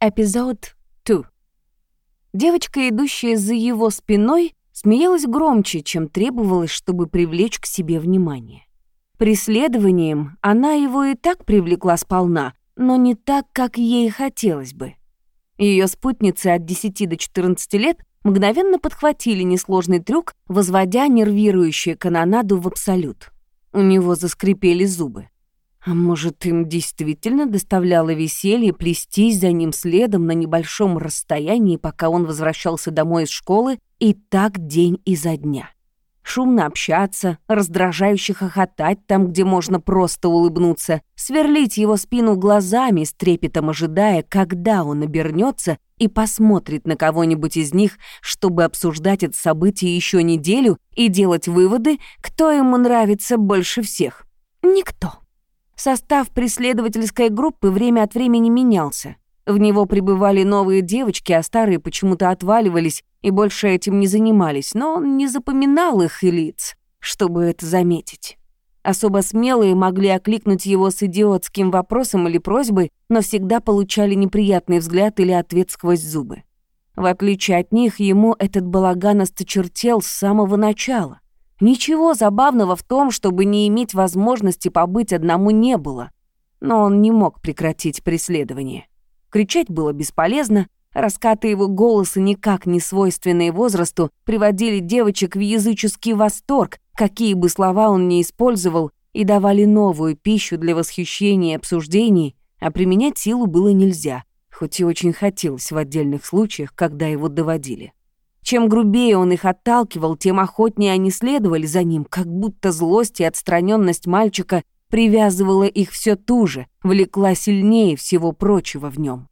Эпизод 2. Девочка, идущая за его спиной, смеялась громче, чем требовалось, чтобы привлечь к себе внимание. Преследованием она его и так привлекла сполна, но не так, как ей хотелось бы. Ее спутницы от 10 до 14 лет мгновенно подхватили несложный трюк, возводя нервирующую канонаду в абсолют. У него заскрипели зубы. А может, им действительно доставляло веселье плестись за ним следом на небольшом расстоянии, пока он возвращался домой из школы, и так день изо дня. Шумно общаться, раздражающе хохотать там, где можно просто улыбнуться, сверлить его спину глазами, с трепетом ожидая, когда он обернется и посмотрит на кого-нибудь из них, чтобы обсуждать это событие еще неделю и делать выводы, кто ему нравится больше всех. Никто. Состав преследовательской группы время от времени менялся. В него прибывали новые девочки, а старые почему-то отваливались и больше этим не занимались, но он не запоминал их лиц, чтобы это заметить. Особо смелые могли окликнуть его с идиотским вопросом или просьбой, но всегда получали неприятный взгляд или ответ сквозь зубы. В отличие от них, ему этот балаган осточертел с самого начала. Ничего забавного в том, чтобы не иметь возможности побыть одному не было. Но он не мог прекратить преследование. Кричать было бесполезно, раскаты его голоса, никак не свойственные возрасту, приводили девочек в языческий восторг, какие бы слова он ни использовал, и давали новую пищу для восхищения и обсуждений, а применять силу было нельзя, хоть и очень хотелось в отдельных случаях, когда его доводили. Чем грубее он их отталкивал, тем охотнее они следовали за ним, как будто злость и отстраненность мальчика привязывала их все туже, влекла сильнее всего прочего в нем.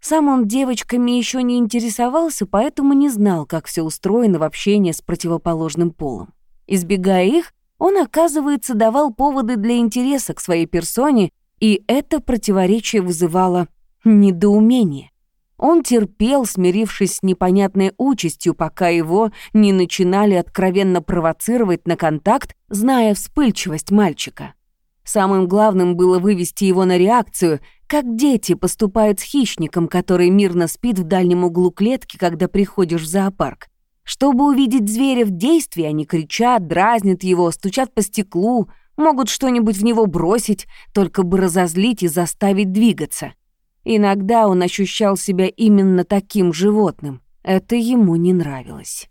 Сам он девочками еще не интересовался, поэтому не знал, как все устроено в общении с противоположным полом. Избегая их, он, оказывается, давал поводы для интереса к своей персоне, и это противоречие вызывало недоумение. Он терпел, смирившись с непонятной участью, пока его не начинали откровенно провоцировать на контакт, зная вспыльчивость мальчика. Самым главным было вывести его на реакцию, как дети поступают с хищником, который мирно спит в дальнем углу клетки, когда приходишь в зоопарк. Чтобы увидеть зверя в действии, они кричат, дразнят его, стучат по стеклу, могут что-нибудь в него бросить, только бы разозлить и заставить двигаться. Иногда он ощущал себя именно таким животным. Это ему не нравилось.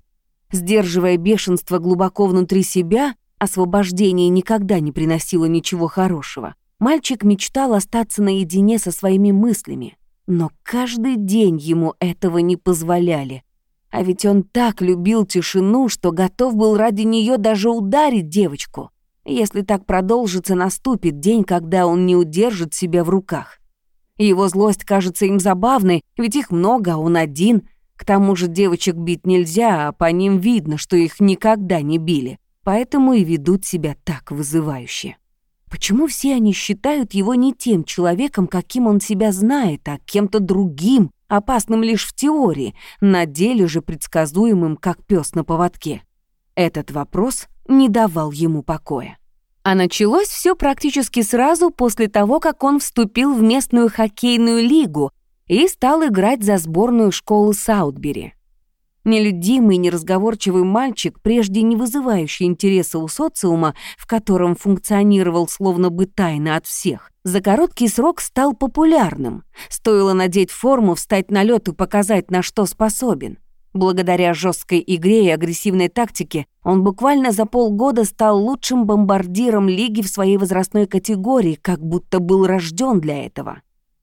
Сдерживая бешенство глубоко внутри себя, освобождение никогда не приносило ничего хорошего. Мальчик мечтал остаться наедине со своими мыслями, но каждый день ему этого не позволяли. А ведь он так любил тишину, что готов был ради нее даже ударить девочку. Если так продолжится, наступит день, когда он не удержит себя в руках. Его злость кажется им забавной, ведь их много, а он один. К тому же девочек бить нельзя, а по ним видно, что их никогда не били. Поэтому и ведут себя так вызывающе. Почему все они считают его не тем человеком, каким он себя знает, а кем-то другим, опасным лишь в теории, на деле же предсказуемым, как пес на поводке? Этот вопрос не давал ему покоя. А началось все практически сразу после того, как он вступил в местную хоккейную лигу и стал играть за сборную школы Саутбери. Нелюдимый, неразговорчивый мальчик, прежде не вызывающий интереса у социума, в котором функционировал словно бы тайно от всех, за короткий срок стал популярным. Стоило надеть форму, встать на лед и показать, на что способен — Благодаря жесткой игре и агрессивной тактике он буквально за полгода стал лучшим бомбардиром лиги в своей возрастной категории, как будто был рожден для этого.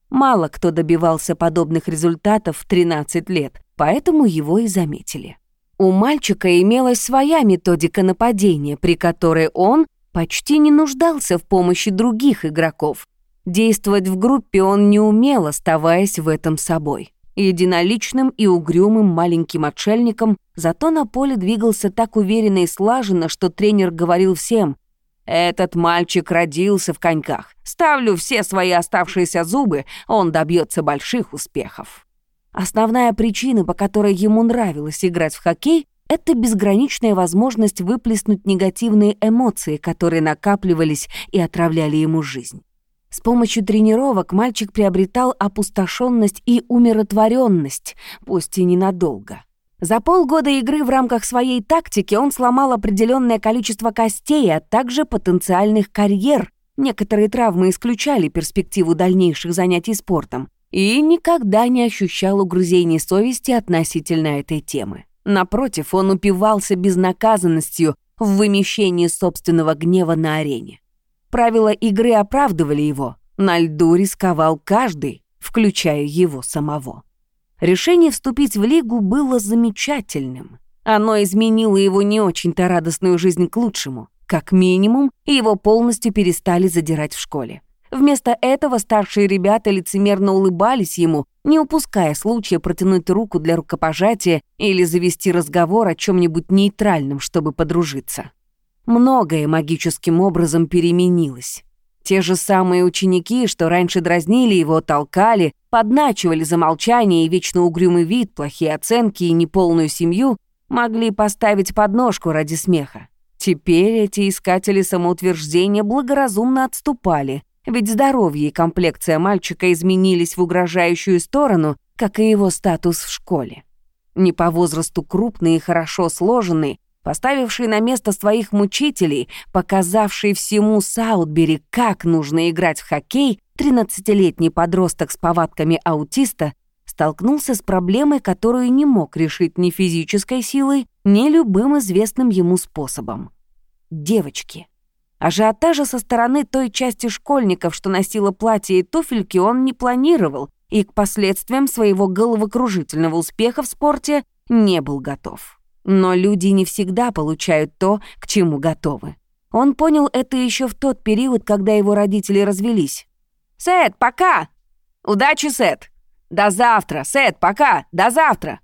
Мало кто добивался подобных результатов в 13 лет, поэтому его и заметили. У мальчика имелась своя методика нападения, при которой он почти не нуждался в помощи других игроков. Действовать в группе он не умел, оставаясь в этом собой единоличным и угрюмым маленьким отшельником, зато на поле двигался так уверенно и слаженно, что тренер говорил всем «Этот мальчик родился в коньках. Ставлю все свои оставшиеся зубы, он добьется больших успехов». Основная причина, по которой ему нравилось играть в хоккей, это безграничная возможность выплеснуть негативные эмоции, которые накапливались и отравляли ему жизнь. С помощью тренировок мальчик приобретал опустошенность и умиротворенность, пусть и ненадолго. За полгода игры в рамках своей тактики он сломал определенное количество костей, а также потенциальных карьер. Некоторые травмы исключали перспективу дальнейших занятий спортом и никогда не ощущал угрызений совести относительно этой темы. Напротив, он упивался безнаказанностью в вымещении собственного гнева на арене. Правила игры оправдывали его, на льду рисковал каждый, включая его самого. Решение вступить в лигу было замечательным. Оно изменило его не очень-то радостную жизнь к лучшему. Как минимум, его полностью перестали задирать в школе. Вместо этого старшие ребята лицемерно улыбались ему, не упуская случая протянуть руку для рукопожатия или завести разговор о чем-нибудь нейтральном, чтобы подружиться. Многое магическим образом переменилось. Те же самые ученики, что раньше дразнили его, толкали, подначивали за молчание и вечно угрюмый вид, плохие оценки и неполную семью, могли поставить подножку ради смеха. Теперь эти искатели самоутверждения благоразумно отступали, ведь здоровье и комплекция мальчика изменились в угрожающую сторону, как и его статус в школе. Не по возрасту крупный и хорошо сложенный, поставивший на место своих мучителей, показавший всему Саутбери, как нужно играть в хоккей, 13-летний подросток с повадками аутиста столкнулся с проблемой, которую не мог решить ни физической силой, ни любым известным ему способом. Девочки. Ажиотажа со стороны той части школьников, что носила платье и туфельки, он не планировал и к последствиям своего головокружительного успеха в спорте не был готов. Но люди не всегда получают то, к чему готовы. Он понял это еще в тот период, когда его родители развелись. «Сет, пока! Удачи, Сет! До завтра! Сет, пока! До завтра!»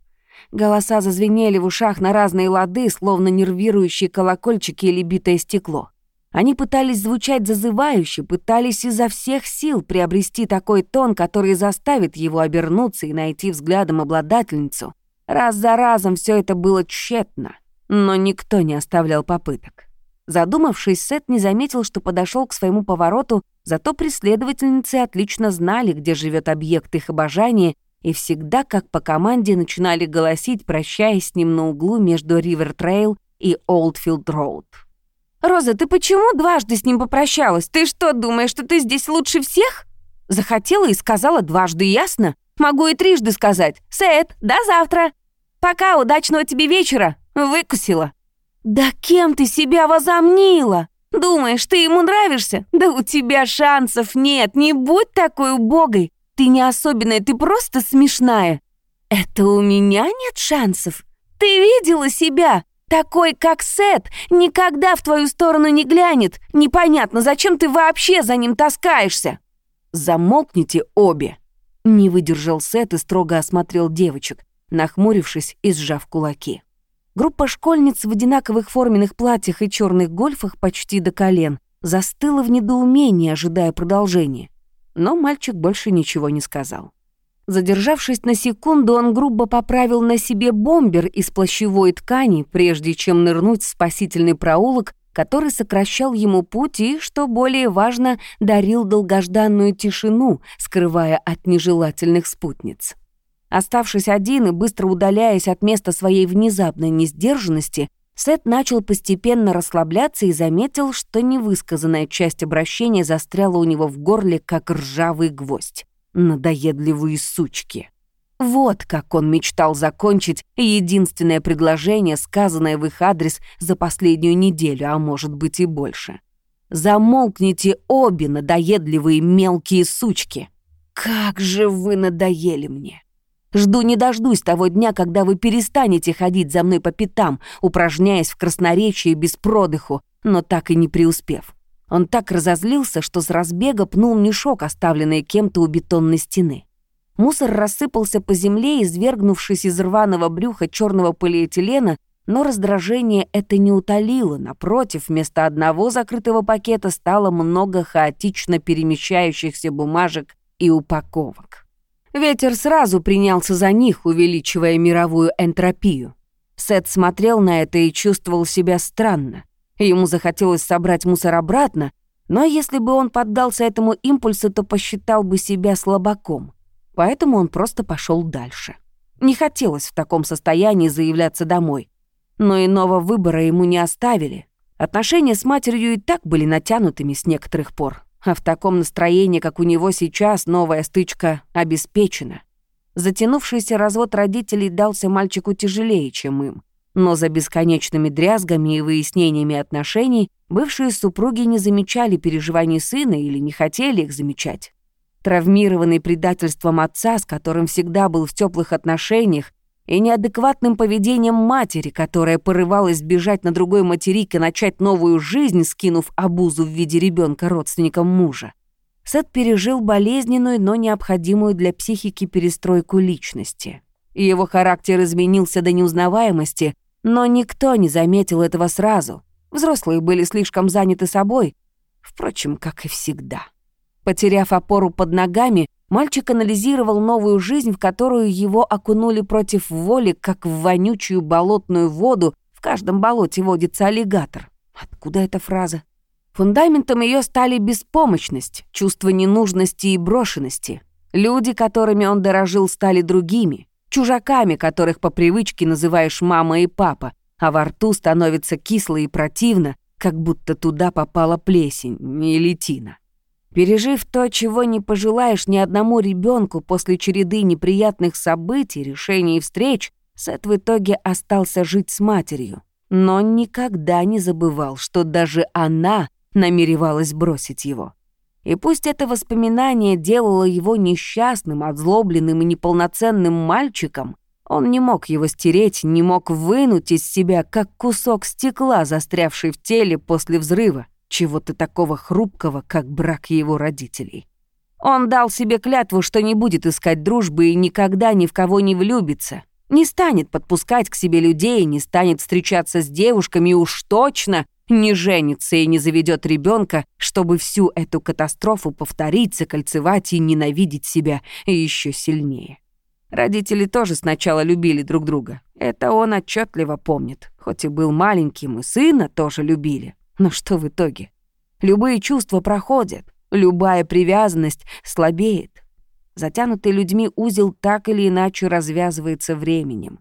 Голоса зазвенели в ушах на разные лады, словно нервирующие колокольчики или битое стекло. Они пытались звучать зазывающе, пытались изо всех сил приобрести такой тон, который заставит его обернуться и найти взглядом обладательницу, Раз за разом все это было тщетно, но никто не оставлял попыток. Задумавшись, Сет не заметил, что подошел к своему повороту, зато преследовательницы отлично знали, где живет объект их обожания, и всегда, как по команде, начинали голосить, прощаясь с ним на углу между Ривер Трейл и Олдфилд Роуд. «Роза, ты почему дважды с ним попрощалась? Ты что, думаешь, что ты здесь лучше всех?» Захотела и сказала дважды, ясно? Могу и трижды сказать. Сет, до завтра. Пока, удачного тебе вечера. Выкусила. Да кем ты себя возомнила? Думаешь, ты ему нравишься? Да у тебя шансов нет, не будь такой убогой. Ты не особенная, ты просто смешная. Это у меня нет шансов? Ты видела себя? Такой, как Сет, никогда в твою сторону не глянет. Непонятно, зачем ты вообще за ним таскаешься? Замолкните обе. Не выдержал Сет и строго осмотрел девочек, нахмурившись и сжав кулаки. Группа школьниц в одинаковых форменных платьях и черных гольфах почти до колен застыла в недоумении, ожидая продолжения. Но мальчик больше ничего не сказал. Задержавшись на секунду, он грубо поправил на себе бомбер из плащевой ткани, прежде чем нырнуть в спасительный проулок который сокращал ему путь и, что более важно, дарил долгожданную тишину, скрывая от нежелательных спутниц. Оставшись один и быстро удаляясь от места своей внезапной несдержанности, Сет начал постепенно расслабляться и заметил, что невысказанная часть обращения застряла у него в горле, как ржавый гвоздь. Надоедливые сучки. Вот как он мечтал закончить единственное предложение, сказанное в их адрес за последнюю неделю, а может быть и больше. «Замолкните обе, надоедливые мелкие сучки! Как же вы надоели мне!» Жду не дождусь того дня, когда вы перестанете ходить за мной по пятам, упражняясь в красноречии без продыху, но так и не преуспев. Он так разозлился, что с разбега пнул мешок, оставленный кем-то у бетонной стены. Мусор рассыпался по земле, извергнувшись из рваного брюха черного полиэтилена, но раздражение это не утолило. Напротив, вместо одного закрытого пакета стало много хаотично перемещающихся бумажек и упаковок. Ветер сразу принялся за них, увеличивая мировую энтропию. Сет смотрел на это и чувствовал себя странно. Ему захотелось собрать мусор обратно, Но если бы он поддался этому импульсу, то посчитал бы себя слабаком. Поэтому он просто пошел дальше. Не хотелось в таком состоянии заявляться домой. Но иного выбора ему не оставили. Отношения с матерью и так были натянутыми с некоторых пор. А в таком настроении, как у него сейчас, новая стычка обеспечена. Затянувшийся развод родителей дался мальчику тяжелее, чем им. Но за бесконечными дрязгами и выяснениями отношений бывшие супруги не замечали переживаний сына или не хотели их замечать. Травмированный предательством отца, с которым всегда был в теплых отношениях, и неадекватным поведением матери, которая порывалась бежать на другой материк и начать новую жизнь, скинув обузу в виде ребенка родственникам мужа. Сет пережил болезненную, но необходимую для психики перестройку личности. Его характер изменился до неузнаваемости, но никто не заметил этого сразу. Взрослые были слишком заняты собой, впрочем, как и всегда. Потеряв опору под ногами, мальчик анализировал новую жизнь, в которую его окунули против воли, как в вонючую болотную воду. В каждом болоте водится аллигатор. Откуда эта фраза? Фундаментом ее стали беспомощность, чувство ненужности и брошенности. Люди, которыми он дорожил, стали другими, чужаками, которых по привычке называешь мама и папа, а во рту становится кисло и противно, как будто туда попала плесень или тина. Пережив то, чего не пожелаешь ни одному ребенку после череды неприятных событий, решений и встреч, Сет в итоге остался жить с матерью. Но никогда не забывал, что даже она намеревалась бросить его. И пусть это воспоминание делало его несчастным, озлобленным и неполноценным мальчиком, он не мог его стереть, не мог вынуть из себя, как кусок стекла, застрявший в теле после взрыва, чего-то такого хрупкого, как брак его родителей. Он дал себе клятву, что не будет искать дружбы и никогда ни в кого не влюбится, не станет подпускать к себе людей, не станет встречаться с девушками и уж точно не женится и не заведет ребенка, чтобы всю эту катастрофу повторить, закольцевать и ненавидеть себя еще сильнее. Родители тоже сначала любили друг друга. Это он отчетливо помнит. Хоть и был маленьким, и сына тоже любили. Но что в итоге? Любые чувства проходят, любая привязанность слабеет. Затянутый людьми узел так или иначе развязывается временем.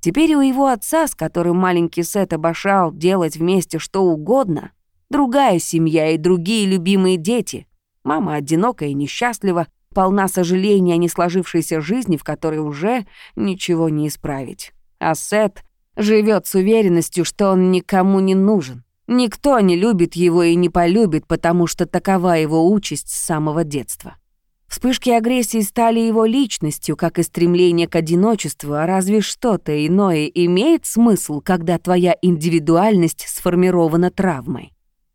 Теперь у его отца, с которым маленький Сет обошал делать вместе что угодно, другая семья и другие любимые дети. Мама одинокая и несчастлива, полна сожаления о не сложившейся жизни, в которой уже ничего не исправить. А Сет живет с уверенностью, что он никому не нужен. Никто не любит его и не полюбит, потому что такова его участь с самого детства. Вспышки агрессии стали его личностью, как и стремление к одиночеству, а разве что-то иное имеет смысл, когда твоя индивидуальность сформирована травмой?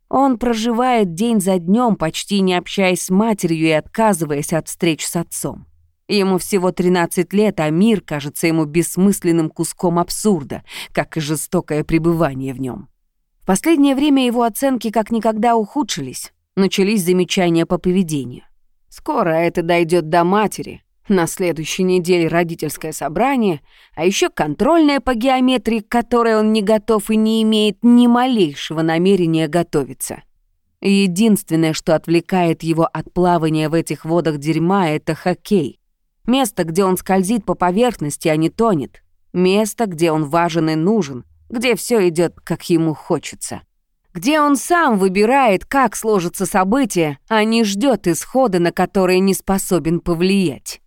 Он проживает день за днем, почти не общаясь с матерью и отказываясь от встреч с отцом. Ему всего 13 лет, а мир кажется ему бессмысленным куском абсурда, как и жестокое пребывание в нем. В последнее время его оценки как никогда ухудшились, начались замечания по поведению. Скоро это дойдет до матери. На следующей неделе родительское собрание, а еще контрольное по геометрии, к которой он не готов и не имеет ни малейшего намерения готовиться. Единственное, что отвлекает его от плавания в этих водах дерьма, это хоккей. Место, где он скользит по поверхности, а не тонет. Место, где он важен и нужен, где все идет, как ему хочется где он сам выбирает, как сложатся события, а не ждет исхода, на который не способен повлиять.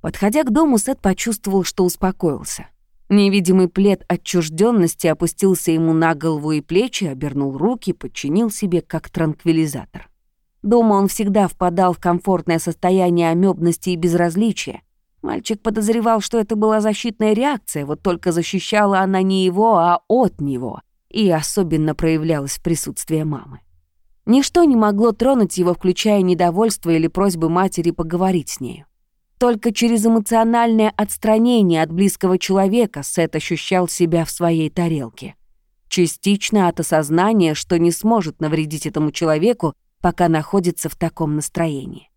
Подходя к дому, Сет почувствовал, что успокоился. Невидимый плед отчужденности опустился ему на голову и плечи, обернул руки, подчинил себе как транквилизатор. Дома он всегда впадал в комфортное состояние амебности и безразличия. Мальчик подозревал, что это была защитная реакция, вот только защищала она не его, а от него — и особенно проявлялось в присутствии мамы. Ничто не могло тронуть его, включая недовольство или просьбы матери поговорить с нею. Только через эмоциональное отстранение от близкого человека Сет ощущал себя в своей тарелке. Частично от осознания, что не сможет навредить этому человеку, пока находится в таком настроении.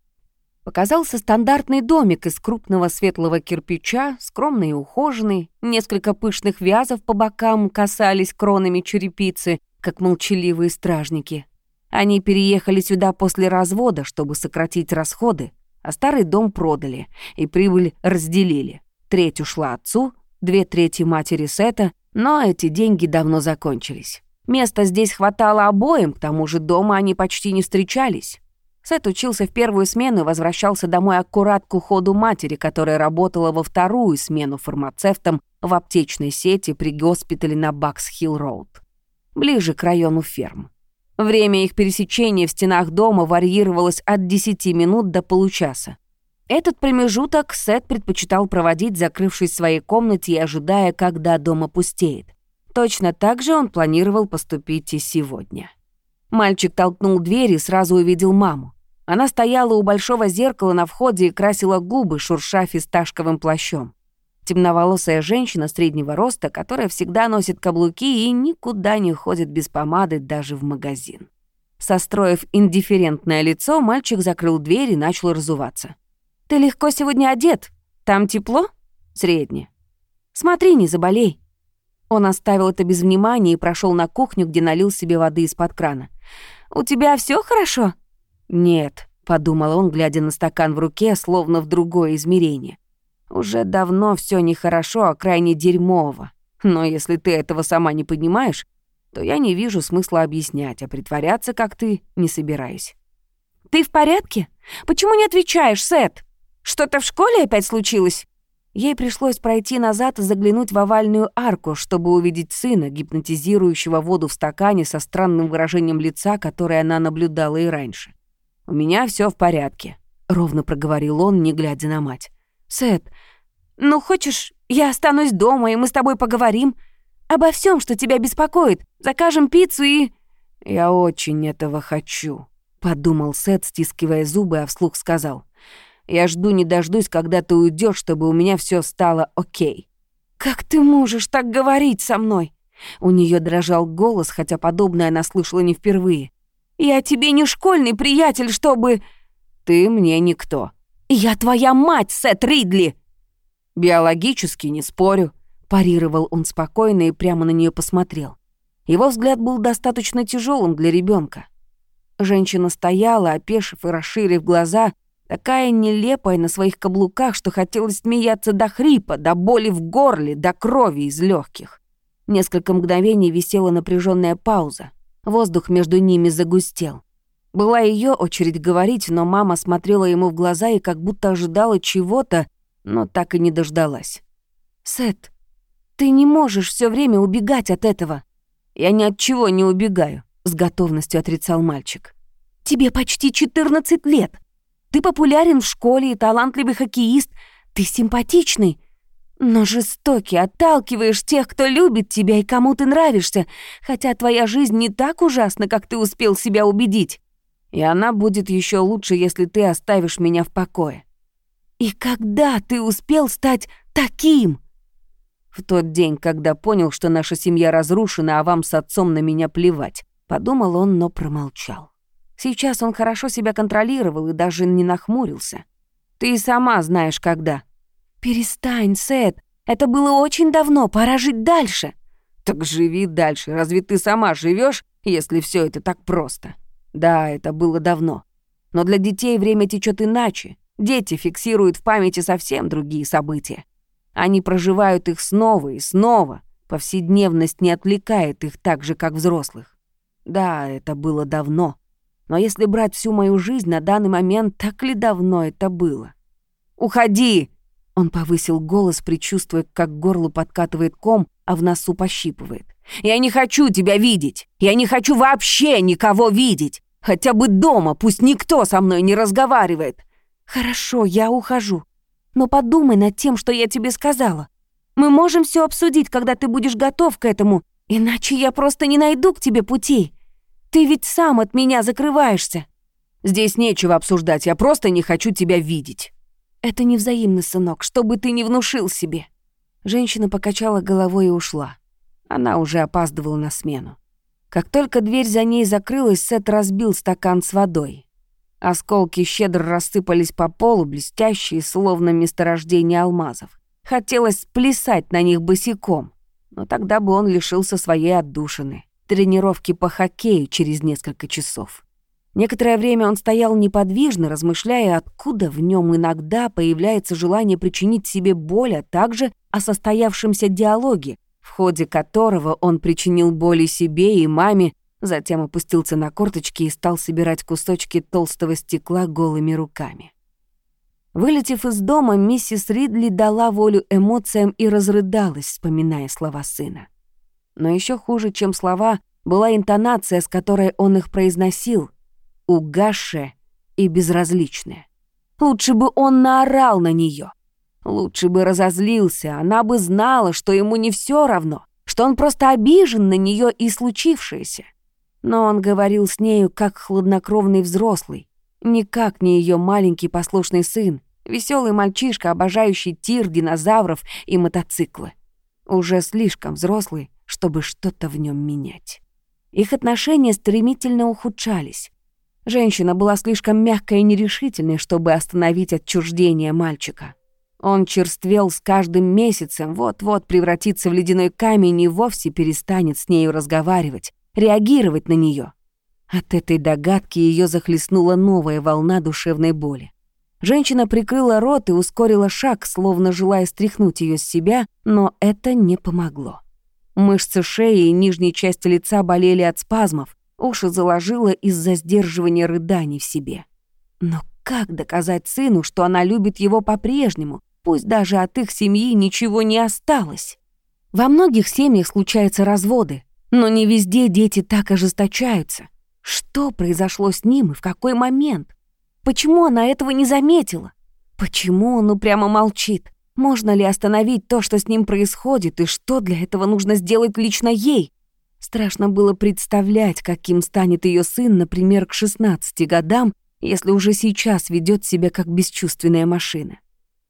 Показался стандартный домик из крупного светлого кирпича, скромный и ухоженный, несколько пышных вязов по бокам касались кронами черепицы, как молчаливые стражники. Они переехали сюда после развода, чтобы сократить расходы, а старый дом продали и прибыль разделили. Треть ушла отцу, две трети матери Сета, но эти деньги давно закончились. Места здесь хватало обоим, к тому же дома они почти не встречались. Сет учился в первую смену и возвращался домой аккурат к уходу матери, которая работала во вторую смену фармацевтом в аптечной сети при госпитале на Бакс-Хилл-Роуд, ближе к району ферм. Время их пересечения в стенах дома варьировалось от 10 минут до получаса. Этот промежуток Сет предпочитал проводить, закрывшись в своей комнате и ожидая, когда дом опустеет. Точно так же он планировал поступить и сегодня. Мальчик толкнул дверь и сразу увидел маму. Она стояла у большого зеркала на входе и красила губы, шурша фисташковым плащом. Темноволосая женщина среднего роста, которая всегда носит каблуки и никуда не ходит без помады даже в магазин. Состроив индифферентное лицо, мальчик закрыл дверь и начал разуваться. «Ты легко сегодня одет. Там тепло?» «Средне». «Смотри, не заболей». Он оставил это без внимания и прошел на кухню, где налил себе воды из-под крана. «У тебя все хорошо?» «Нет», — подумал он, глядя на стакан в руке, словно в другое измерение. Уже давно все нехорошо, а крайне дерьмово. Но если ты этого сама не понимаешь, то я не вижу смысла объяснять, а притворяться, как ты, не собираюсь. «Ты в порядке? Почему не отвечаешь, Сет? Что-то в школе опять случилось?» Ей пришлось пройти назад и заглянуть в овальную арку, чтобы увидеть сына, гипнотизирующего воду в стакане со странным выражением лица, которое она наблюдала и раньше. «У меня все в порядке», — ровно проговорил он, не глядя на мать. «Сет, ну хочешь, я останусь дома, и мы с тобой поговорим? Обо всем, что тебя беспокоит. Закажем пиццу и...» «Я очень этого хочу», — подумал Сет, стискивая зубы, а вслух сказал. «Я жду не дождусь, когда ты уйдешь, чтобы у меня все стало окей». «Как ты можешь так говорить со мной?» У нее дрожал голос, хотя подобное она слышала не впервые. «Я тебе не школьный приятель, чтобы...» «Ты мне никто», «Я твоя мать, Сет Ридли!» «Биологически не спорю», — парировал он спокойно и прямо на нее посмотрел. Его взгляд был достаточно тяжелым для ребенка. Женщина стояла, опешив и расширив глаза, такая нелепая на своих каблуках, что хотелось смеяться до хрипа, до боли в горле, до крови из легких. Несколько мгновений висела напряженная пауза. Воздух между ними загустел. Была ее очередь говорить, но мама смотрела ему в глаза и как будто ожидала чего-то, но так и не дождалась. «Сет, ты не можешь все время убегать от этого». «Я ни от чего не убегаю», — с готовностью отрицал мальчик. «Тебе почти 14 лет. Ты популярен в школе и талантливый хоккеист. Ты симпатичный, но жестокий, отталкиваешь тех, кто любит тебя и кому ты нравишься, хотя твоя жизнь не так ужасна, как ты успел себя убедить и она будет еще лучше, если ты оставишь меня в покое. И когда ты успел стать таким? В тот день, когда понял, что наша семья разрушена, а вам с отцом на меня плевать, подумал он, но промолчал. Сейчас он хорошо себя контролировал и даже не нахмурился. Ты и сама знаешь, когда. Перестань, Сет. Это было очень давно, пора жить дальше. Так живи дальше. Разве ты сама живешь, если все это так просто? Да, это было давно. Но для детей время течет иначе. Дети фиксируют в памяти совсем другие события. Они проживают их снова и снова. Повседневность не отвлекает их так же, как взрослых. Да, это было давно. Но если брать всю мою жизнь на данный момент, так ли давно это было? «Уходи!» Он повысил голос, предчувствуя, как к горлу подкатывает ком, а в носу пощипывает. «Я не хочу тебя видеть! Я не хочу вообще никого видеть! Хотя бы дома, пусть никто со мной не разговаривает. Хорошо, я ухожу. Но подумай над тем, что я тебе сказала. Мы можем все обсудить, когда ты будешь готов к этому, иначе я просто не найду к тебе путей. Ты ведь сам от меня закрываешься. Здесь нечего обсуждать, я просто не хочу тебя видеть. Это невзаимно, сынок, что бы ты ни внушил себе. Женщина покачала головой и ушла. Она уже опаздывала на смену. Как только дверь за ней закрылась, Сет разбил стакан с водой. Осколки щедро рассыпались по полу, блестящие, словно месторождение алмазов. Хотелось сплясать на них босиком, но тогда бы он лишился своей отдушины. тренировки по хоккею через несколько часов. Некоторое время он стоял неподвижно, размышляя, откуда в нем иногда появляется желание причинить себе боль, а также о состоявшемся диалоге, в ходе которого он причинил боли себе и маме, затем опустился на корточки и стал собирать кусочки толстого стекла голыми руками. Вылетев из дома, миссис Ридли дала волю эмоциям и разрыдалась, вспоминая слова сына. Но еще хуже, чем слова, была интонация, с которой он их произносил — угасшая и безразличная. Лучше бы он наорал на нее. Лучше бы разозлился, она бы знала, что ему не все равно, что он просто обижен на нее и случившееся. Но он говорил с нею как хладнокровный взрослый, не как не ее маленький послушный сын, веселый мальчишка, обожающий тир, динозавров и мотоциклы. Уже слишком взрослый, чтобы что-то в нем менять. Их отношения стремительно ухудшались. Женщина была слишком мягкой и нерешительной, чтобы остановить отчуждение мальчика. Он черствел с каждым месяцем, вот-вот превратится в ледяной камень и вовсе перестанет с нею разговаривать, реагировать на нее. От этой догадки ее захлестнула новая волна душевной боли. Женщина прикрыла рот и ускорила шаг, словно желая стряхнуть ее с себя, но это не помогло. Мышцы шеи и нижней части лица болели от спазмов, Уши заложила из-за сдерживания рыданий в себе. Но как доказать сыну, что она любит его по-прежнему, пусть даже от их семьи ничего не осталось? Во многих семьях случаются разводы, но не везде дети так ожесточаются. Что произошло с ним и в какой момент? Почему она этого не заметила? Почему он упрямо молчит? Можно ли остановить то, что с ним происходит, и что для этого нужно сделать лично ей? Страшно было представлять, каким станет ее сын, например, к 16 годам, если уже сейчас ведет себя как бесчувственная машина.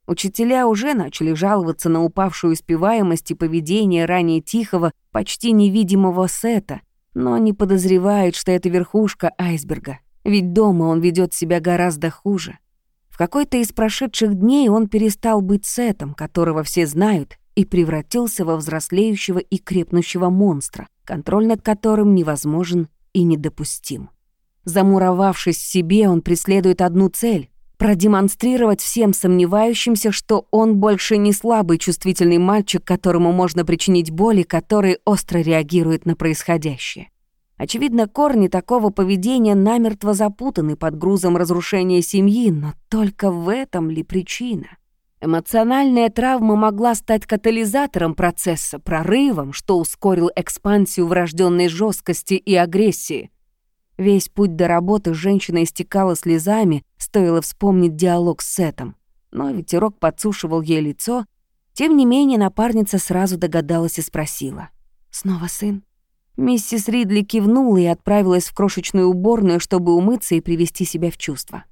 Учителя уже начали жаловаться на упавшую успеваемость и поведение ранее тихого, почти невидимого Сета, но не подозревают, что это верхушка айсберга, ведь дома он ведет себя гораздо хуже. В какой-то из прошедших дней он перестал быть Сетом, которого все знают, и превратился во взрослеющего и крепнущего монстра, контроль над которым невозможен и недопустим. Замуровавшись в себе, он преследует одну цель — продемонстрировать всем сомневающимся, что он больше не слабый чувствительный мальчик, которому можно причинить боль и который остро реагирует на происходящее. Очевидно, корни такого поведения намертво запутаны под грузом разрушения семьи, но только в этом ли причина? Эмоциональная травма могла стать катализатором процесса, прорывом, что ускорил экспансию врожденной жесткости и агрессии. Весь путь до работы женщина истекала слезами, стоило вспомнить диалог с Сетом. Но ветерок подсушивал ей лицо. Тем не менее, напарница сразу догадалась и спросила. «Снова сын?» Миссис Ридли кивнула и отправилась в крошечную уборную, чтобы умыться и привести себя в чувство.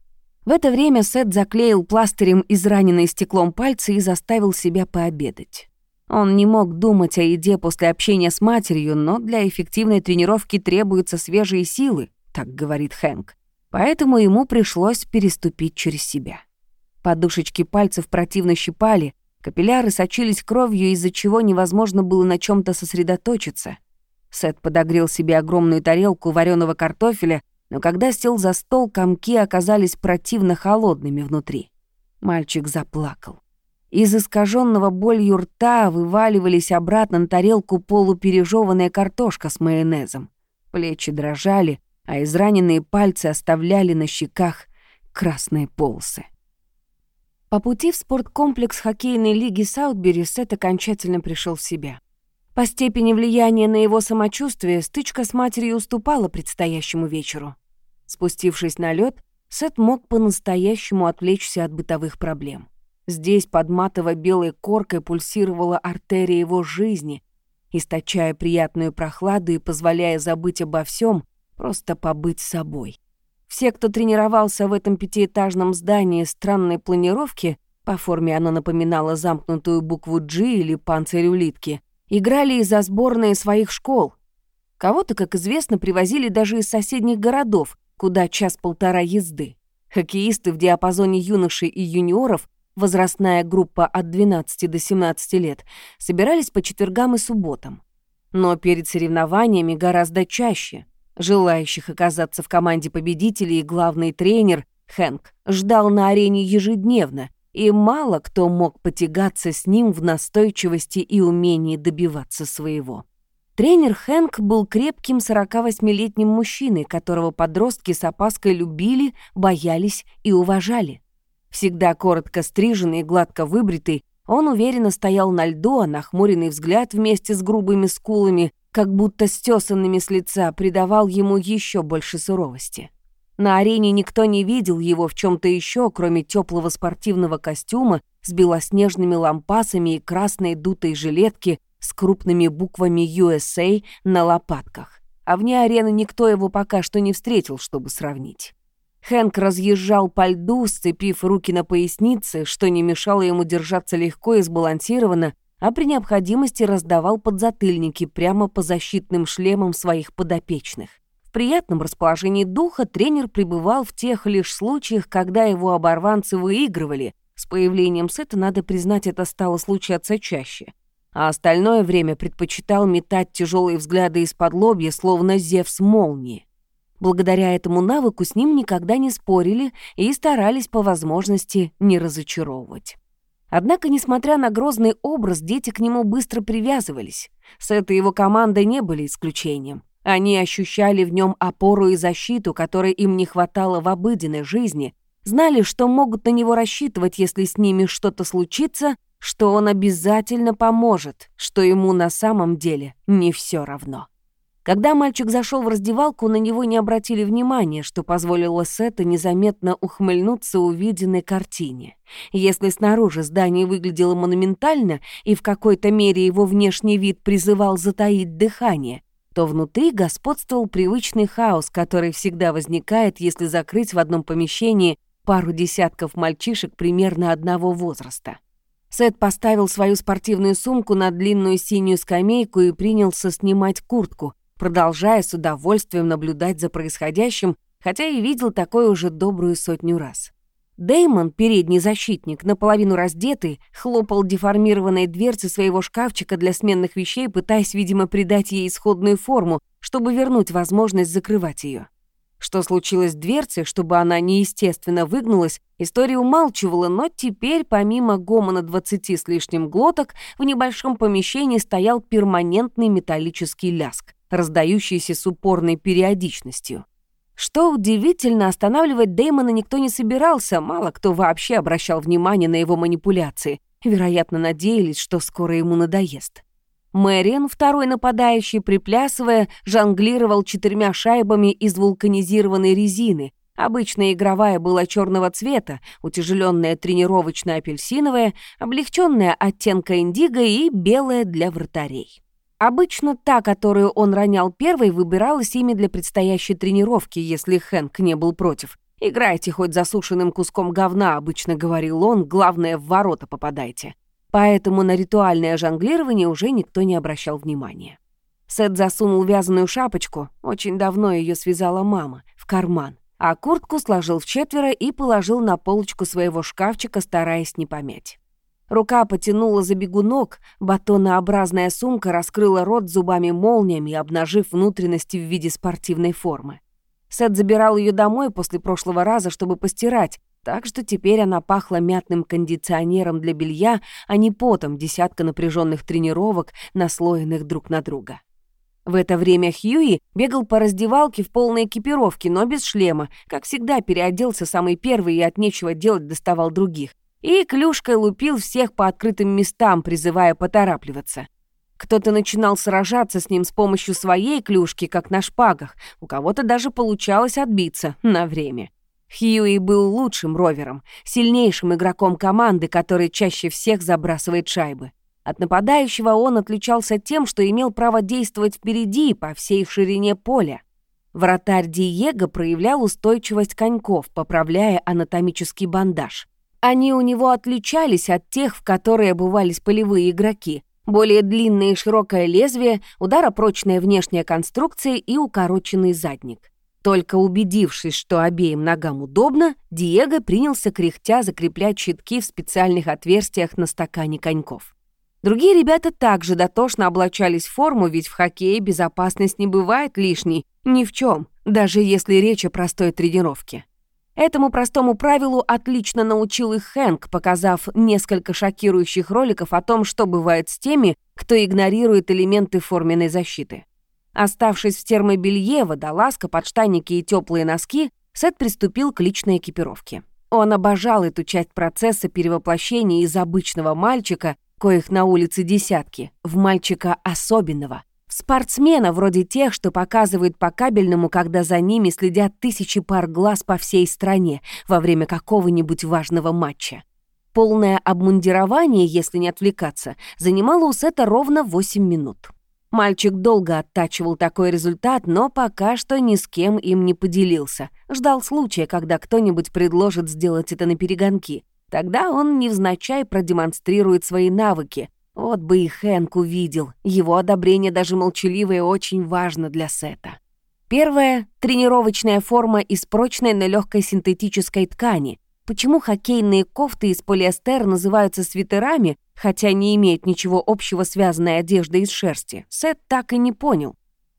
В это время Сет заклеил пластырем израненные стеклом пальцы и заставил себя пообедать. Он не мог думать о еде после общения с матерью, но для эффективной тренировки требуются свежие силы, так говорит Хэнк. Поэтому ему пришлось переступить через себя. Подушечки пальцев противно щипали, капилляры сочились кровью, из-за чего невозможно было на чем то сосредоточиться. Сет подогрел себе огромную тарелку вареного картофеля но когда сел за стол, комки оказались противно холодными внутри. Мальчик заплакал. Из искаженного болью рта вываливались обратно на тарелку полупережеванная картошка с майонезом. Плечи дрожали, а израненные пальцы оставляли на щеках красные полосы. По пути в спорткомплекс хоккейной лиги Саутбери Сет окончательно пришел в себя. По степени влияния на его самочувствие стычка с матерью уступала предстоящему вечеру. Спустившись на лед, Сет мог по-настоящему отвлечься от бытовых проблем. Здесь под матово-белой коркой пульсировала артерия его жизни, источая приятную прохладу и позволяя забыть обо всем, просто побыть собой. Все, кто тренировался в этом пятиэтажном здании странной планировки, по форме оно напоминало замкнутую букву «G» или панцирь улитки, играли из-за сборные своих школ. Кого-то, как известно, привозили даже из соседних городов, куда час-полтора езды. Хоккеисты в диапазоне юношей и юниоров, возрастная группа от 12 до 17 лет, собирались по четвергам и субботам. но перед соревнованиями гораздо чаще. Желающих оказаться в команде победителей главный тренер Хэнк ждал на арене ежедневно, и мало кто мог потягаться с ним в настойчивости и умении добиваться своего. Тренер Хэнк был крепким 48-летним мужчиной, которого подростки с опаской любили, боялись и уважали. Всегда коротко стриженный и гладко выбритый, он уверенно стоял на льду, а нахмуренный взгляд вместе с грубыми скулами, как будто стесанными с лица, придавал ему еще больше суровости. На арене никто не видел его в чем то еще, кроме теплого спортивного костюма с белоснежными лампасами и красной дутой жилетки с крупными буквами USA на лопатках. А вне арены никто его пока что не встретил, чтобы сравнить. Хэнк разъезжал по льду, сцепив руки на пояснице, что не мешало ему держаться легко и сбалансированно, а при необходимости раздавал подзатыльники прямо по защитным шлемам своих подопечных. Приятном расположении духа тренер пребывал в тех лишь случаях, когда его оборванцы выигрывали. С появлением Сета, надо признать, это стало случаться чаще. А остальное время предпочитал метать тяжелые взгляды из-под лобья, словно Зевс молнии. Благодаря этому навыку с ним никогда не спорили и старались по возможности не разочаровывать. Однако, несмотря на грозный образ, дети к нему быстро привязывались. С этой его командой не были исключением. Они ощущали в нем опору и защиту, которой им не хватало в обыденной жизни, знали, что могут на него рассчитывать, если с ними что-то случится, что он обязательно поможет, что ему на самом деле не все равно. Когда мальчик зашел в раздевалку, на него не обратили внимания, что позволило Сета незаметно ухмыльнуться увиденной картине. Если снаружи здание выглядело монументально и в какой-то мере его внешний вид призывал затаить дыхание, то внутри господствовал привычный хаос, который всегда возникает, если закрыть в одном помещении пару десятков мальчишек примерно одного возраста. Сет поставил свою спортивную сумку на длинную синюю скамейку и принялся снимать куртку, продолжая с удовольствием наблюдать за происходящим, хотя и видел такое уже добрую сотню раз. Деймон, передний защитник, наполовину раздетый, хлопал деформированной дверцы своего шкафчика для сменных вещей, пытаясь, видимо, придать ей исходную форму, чтобы вернуть возможность закрывать ее. Что случилось с дверцей, чтобы она неестественно выгнулась, история умалчивала, но теперь, помимо гомона двадцати с лишним глоток, в небольшом помещении стоял перманентный металлический ляск раздающийся с упорной периодичностью. Что удивительно, останавливать Дэймона никто не собирался, мало кто вообще обращал внимание на его манипуляции. Вероятно, надеялись, что скоро ему надоест. Мэриан, второй нападающий, приплясывая, жонглировал четырьмя шайбами из вулканизированной резины. Обычная игровая была черного цвета, утяжеленная тренировочно-апельсиновая, облегченная оттенка индиго и белая для вратарей. Обычно та, которую он ронял первой, выбиралась ими для предстоящей тренировки, если Хэнк не был против. «Играйте хоть засушенным куском говна», — обычно говорил он, «главное, в ворота попадайте». Поэтому на ритуальное жонглирование уже никто не обращал внимания. Сет засунул вязаную шапочку, очень давно ее связала мама, в карман, а куртку сложил в четверо и положил на полочку своего шкафчика, стараясь не помять. Рука потянула за бегунок, батонообразная сумка раскрыла рот зубами-молниями, обнажив внутренности в виде спортивной формы. Сет забирал ее домой после прошлого раза, чтобы постирать, так что теперь она пахла мятным кондиционером для белья, а не потом десятка напряженных тренировок, наслоенных друг на друга. В это время Хьюи бегал по раздевалке в полной экипировке, но без шлема, как всегда переоделся самый первый и от нечего делать доставал других и клюшкой лупил всех по открытым местам, призывая поторапливаться. Кто-то начинал сражаться с ним с помощью своей клюшки, как на шпагах, у кого-то даже получалось отбиться на время. Хьюи был лучшим ровером, сильнейшим игроком команды, который чаще всех забрасывает шайбы. От нападающего он отличался тем, что имел право действовать впереди по всей ширине поля. Вратарь Диего проявлял устойчивость коньков, поправляя анатомический бандаж. Они у него отличались от тех, в которые обувались полевые игроки. Более длинное и широкое лезвие, ударопрочная внешняя конструкция и укороченный задник. Только убедившись, что обеим ногам удобно, Диего принялся кряхтя закреплять щитки в специальных отверстиях на стакане коньков. Другие ребята также дотошно облачались в форму, ведь в хоккее безопасность не бывает лишней, ни в чем, даже если речь о простой тренировке. Этому простому правилу отлично научил их Хэнк, показав несколько шокирующих роликов о том, что бывает с теми, кто игнорирует элементы форменной защиты. Оставшись в термобелье, водолазка, подштанники и теплые носки, Сет приступил к личной экипировке. Он обожал эту часть процесса перевоплощения из обычного мальчика, коих на улице десятки, в мальчика особенного — Спортсмена вроде тех, что показывают по кабельному, когда за ними следят тысячи пар глаз по всей стране во время какого-нибудь важного матча. Полное обмундирование, если не отвлекаться, занимало у Сета ровно 8 минут. Мальчик долго оттачивал такой результат, но пока что ни с кем им не поделился. Ждал случая, когда кто-нибудь предложит сделать это на перегонки. Тогда он невзначай продемонстрирует свои навыки, вот бы и Хэнк увидел. Его одобрение даже молчаливое очень важно для Сета. Первое — тренировочная форма из прочной, но легкой синтетической ткани. Почему хоккейные кофты из полиэстера называются свитерами, хотя не имеют ничего общего связанной одеждой из шерсти, Сет так и не понял.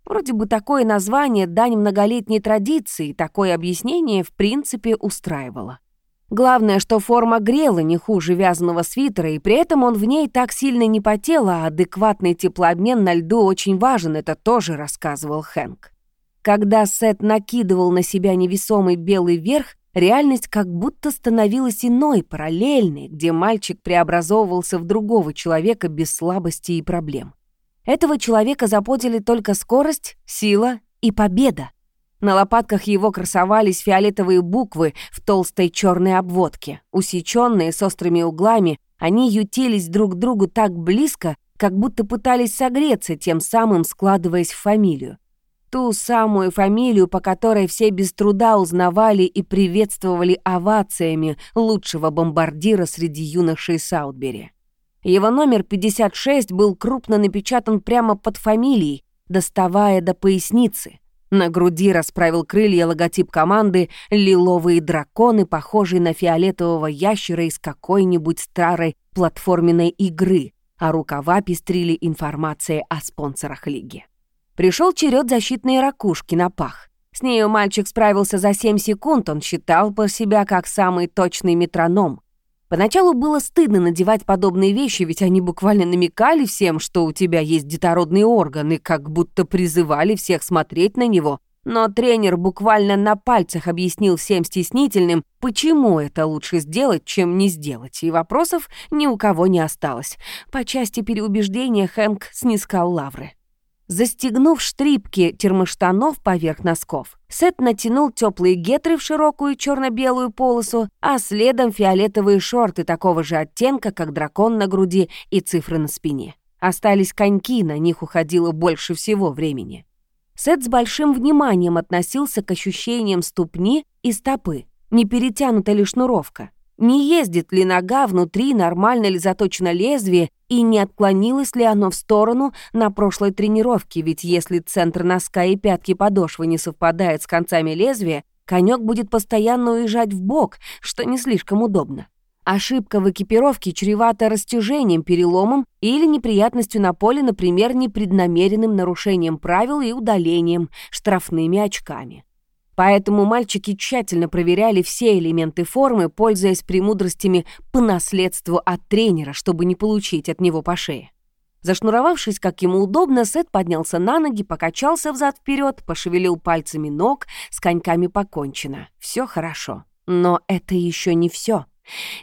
Вроде бы такое название дань многолетней традиции, такое объяснение в принципе устраивало. Главное, что форма грела не хуже вязаного свитера, и при этом он в ней так сильно не потел, а адекватный теплообмен на льду очень важен, это тоже рассказывал Хэнк. Когда Сет накидывал на себя невесомый белый верх, реальность как будто становилась иной, параллельной, где мальчик преобразовывался в другого человека без слабости и проблем. Этого человека заботили только скорость, сила и победа. На лопатках его красовались фиолетовые буквы в толстой черной обводке. Усеченные с острыми углами, они ютились друг к другу так близко, как будто пытались согреться, тем самым складываясь в фамилию. Ту самую фамилию, по которой все без труда узнавали и приветствовали овациями лучшего бомбардира среди юношей Саутбери. Его номер 56 был крупно напечатан прямо под фамилией, доставая до поясницы — на груди расправил крылья логотип команды «Лиловые драконы», похожий на фиолетового ящера из какой-нибудь старой платформенной игры, а рукава пестрили информацией о спонсорах лиги. Пришел черед защитной ракушки на пах. С нею мальчик справился за 7 секунд, он считал по себя как самый точный метроном. Поначалу было стыдно надевать подобные вещи, ведь они буквально намекали всем, что у тебя есть детородный орган, и как будто призывали всех смотреть на него. Но тренер буквально на пальцах объяснил всем стеснительным, почему это лучше сделать, чем не сделать, и вопросов ни у кого не осталось. По части переубеждения Хэнк снискал лавры. Застегнув штрипки термоштанов поверх носков, Сет натянул теплые гетры в широкую черно-белую полосу, а следом фиолетовые шорты такого же оттенка, как дракон на груди и цифры на спине. Остались коньки, на них уходило больше всего времени. Сет с большим вниманием относился к ощущениям ступни и стопы. Не перетянута ли шнуровка? Не ездит ли нога внутри, нормально ли заточено лезвие, и не отклонилось ли оно в сторону на прошлой тренировке, ведь если центр носка и пятки подошвы не совпадает с концами лезвия, конек будет постоянно уезжать в бок, что не слишком удобно. Ошибка в экипировке чревата растяжением, переломом или неприятностью на поле, например, непреднамеренным нарушением правил и удалением, штрафными очками. Поэтому мальчики тщательно проверяли все элементы формы, пользуясь премудростями по наследству от тренера, чтобы не получить от него по шее. Зашнуровавшись, как ему удобно, Сет поднялся на ноги, покачался взад вперед, пошевелил пальцами ног, с коньками покончено. Все хорошо. Но это еще не все.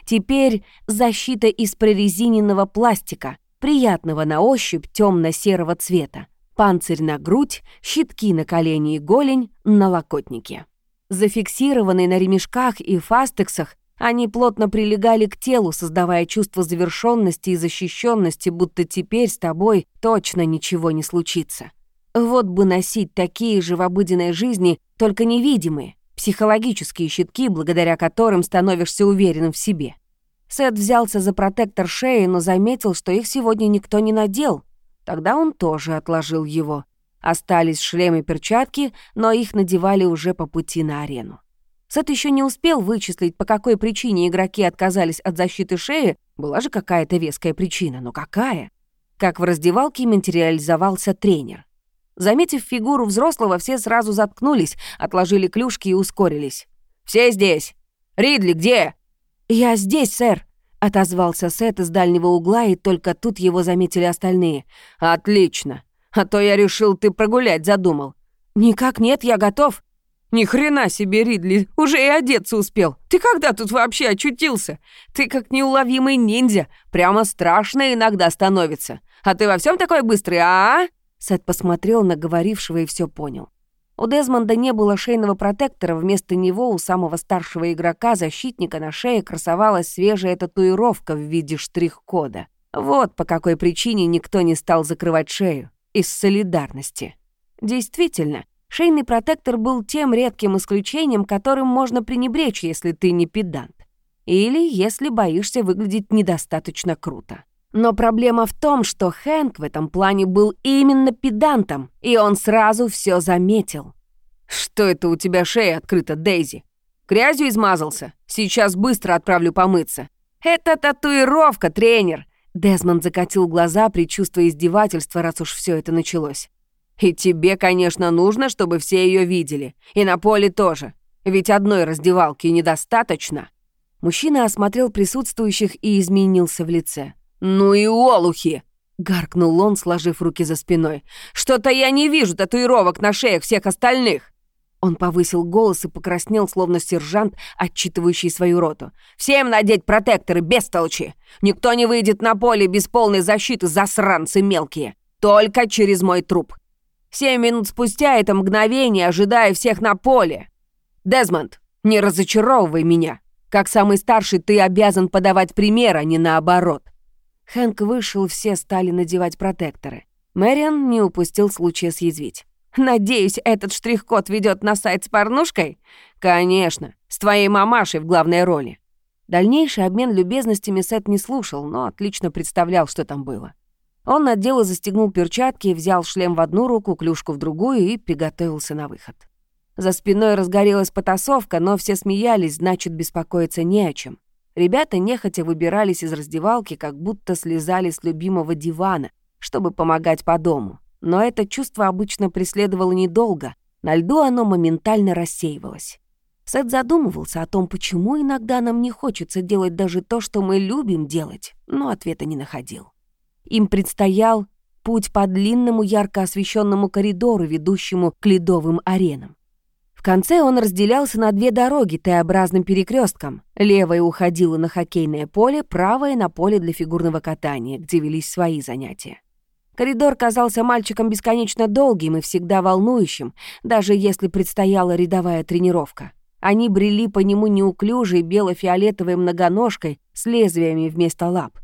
Теперь защита из прорезиненного пластика, приятного на ощупь темно-серого цвета панцирь на грудь, щитки на колени и голень, на локотнике. Зафиксированные на ремешках и фастексах, они плотно прилегали к телу, создавая чувство завершенности и защищенности, будто теперь с тобой точно ничего не случится. Вот бы носить такие же в обыденной жизни, только невидимые, психологические щитки, благодаря которым становишься уверенным в себе. Сет взялся за протектор шеи, но заметил, что их сегодня никто не надел, Тогда он тоже отложил его. Остались шлемы и перчатки, но их надевали уже по пути на арену. Сет еще не успел вычислить, по какой причине игроки отказались от защиты шеи, Была же какая-то веская причина, но какая? Как в раздевалке материализовался тренер. Заметив фигуру взрослого, все сразу заткнулись, отложили клюшки и ускорились. «Все здесь! Ридли, где?» «Я здесь, сэр!» — отозвался Сет из дальнего угла, и только тут его заметили остальные. «Отлично! А то я решил, ты прогулять задумал». «Никак нет, я готов». «Ни хрена себе, Ридли, уже и одеться успел. Ты когда тут вообще очутился? Ты как неуловимый ниндзя, прямо страшно иногда становится. А ты во всем такой быстрый, а?» Сет посмотрел на говорившего и все понял. У Дезмонда не было шейного протектора, вместо него у самого старшего игрока, защитника, на шее красовалась свежая татуировка в виде штрих-кода. Вот по какой причине никто не стал закрывать шею. Из солидарности. Действительно, шейный протектор был тем редким исключением, которым можно пренебречь, если ты не педант. Или если боишься выглядеть недостаточно круто. Но проблема в том, что Хэнк в этом плане был именно педантом, и он сразу все заметил. «Что это у тебя шея открыта, Дейзи? Грязью измазался? Сейчас быстро отправлю помыться». «Это татуировка, тренер!» Дезмонд закатил глаза, предчувствуя издевательства, раз уж все это началось. «И тебе, конечно, нужно, чтобы все ее видели. И на поле тоже. Ведь одной раздевалки недостаточно». Мужчина осмотрел присутствующих и изменился в лице. «Ну и олухи!» — гаркнул он, сложив руки за спиной. «Что-то я не вижу татуировок на шеях всех остальных!» Он повысил голос и покраснел, словно сержант, отчитывающий свою роту. «Всем надеть протекторы, без толчи! Никто не выйдет на поле без полной защиты, засранцы мелкие! Только через мой труп! Семь минут спустя это мгновение, ожидая всех на поле! Дезмонд, не разочаровывай меня! Как самый старший ты обязан подавать пример, а не наоборот!» Хэнк вышел, все стали надевать протекторы. Мэриан не упустил случая съязвить. «Надеюсь, этот штрих-код ведет на сайт с порнушкой?» «Конечно, с твоей мамашей в главной роли». Дальнейший обмен любезностями Сет не слушал, но отлично представлял, что там было. Он надел и застегнул перчатки, взял шлем в одну руку, клюшку в другую и приготовился на выход. За спиной разгорелась потасовка, но все смеялись, значит, беспокоиться не о чем. Ребята нехотя выбирались из раздевалки, как будто слезали с любимого дивана, чтобы помогать по дому. Но это чувство обычно преследовало недолго. На льду оно моментально рассеивалось. Сет задумывался о том, почему иногда нам не хочется делать даже то, что мы любим делать, но ответа не находил. Им предстоял путь по длинному ярко освещенному коридору, ведущему к ледовым аренам. Конце он разделялся на две дороги Т-образным перекрестком. Левая уходила на хоккейное поле, правая — на поле для фигурного катания, где велись свои занятия. Коридор казался мальчиком бесконечно долгим и всегда волнующим, даже если предстояла рядовая тренировка. Они брели по нему неуклюжей бело-фиолетовой многоножкой с лезвиями вместо лап.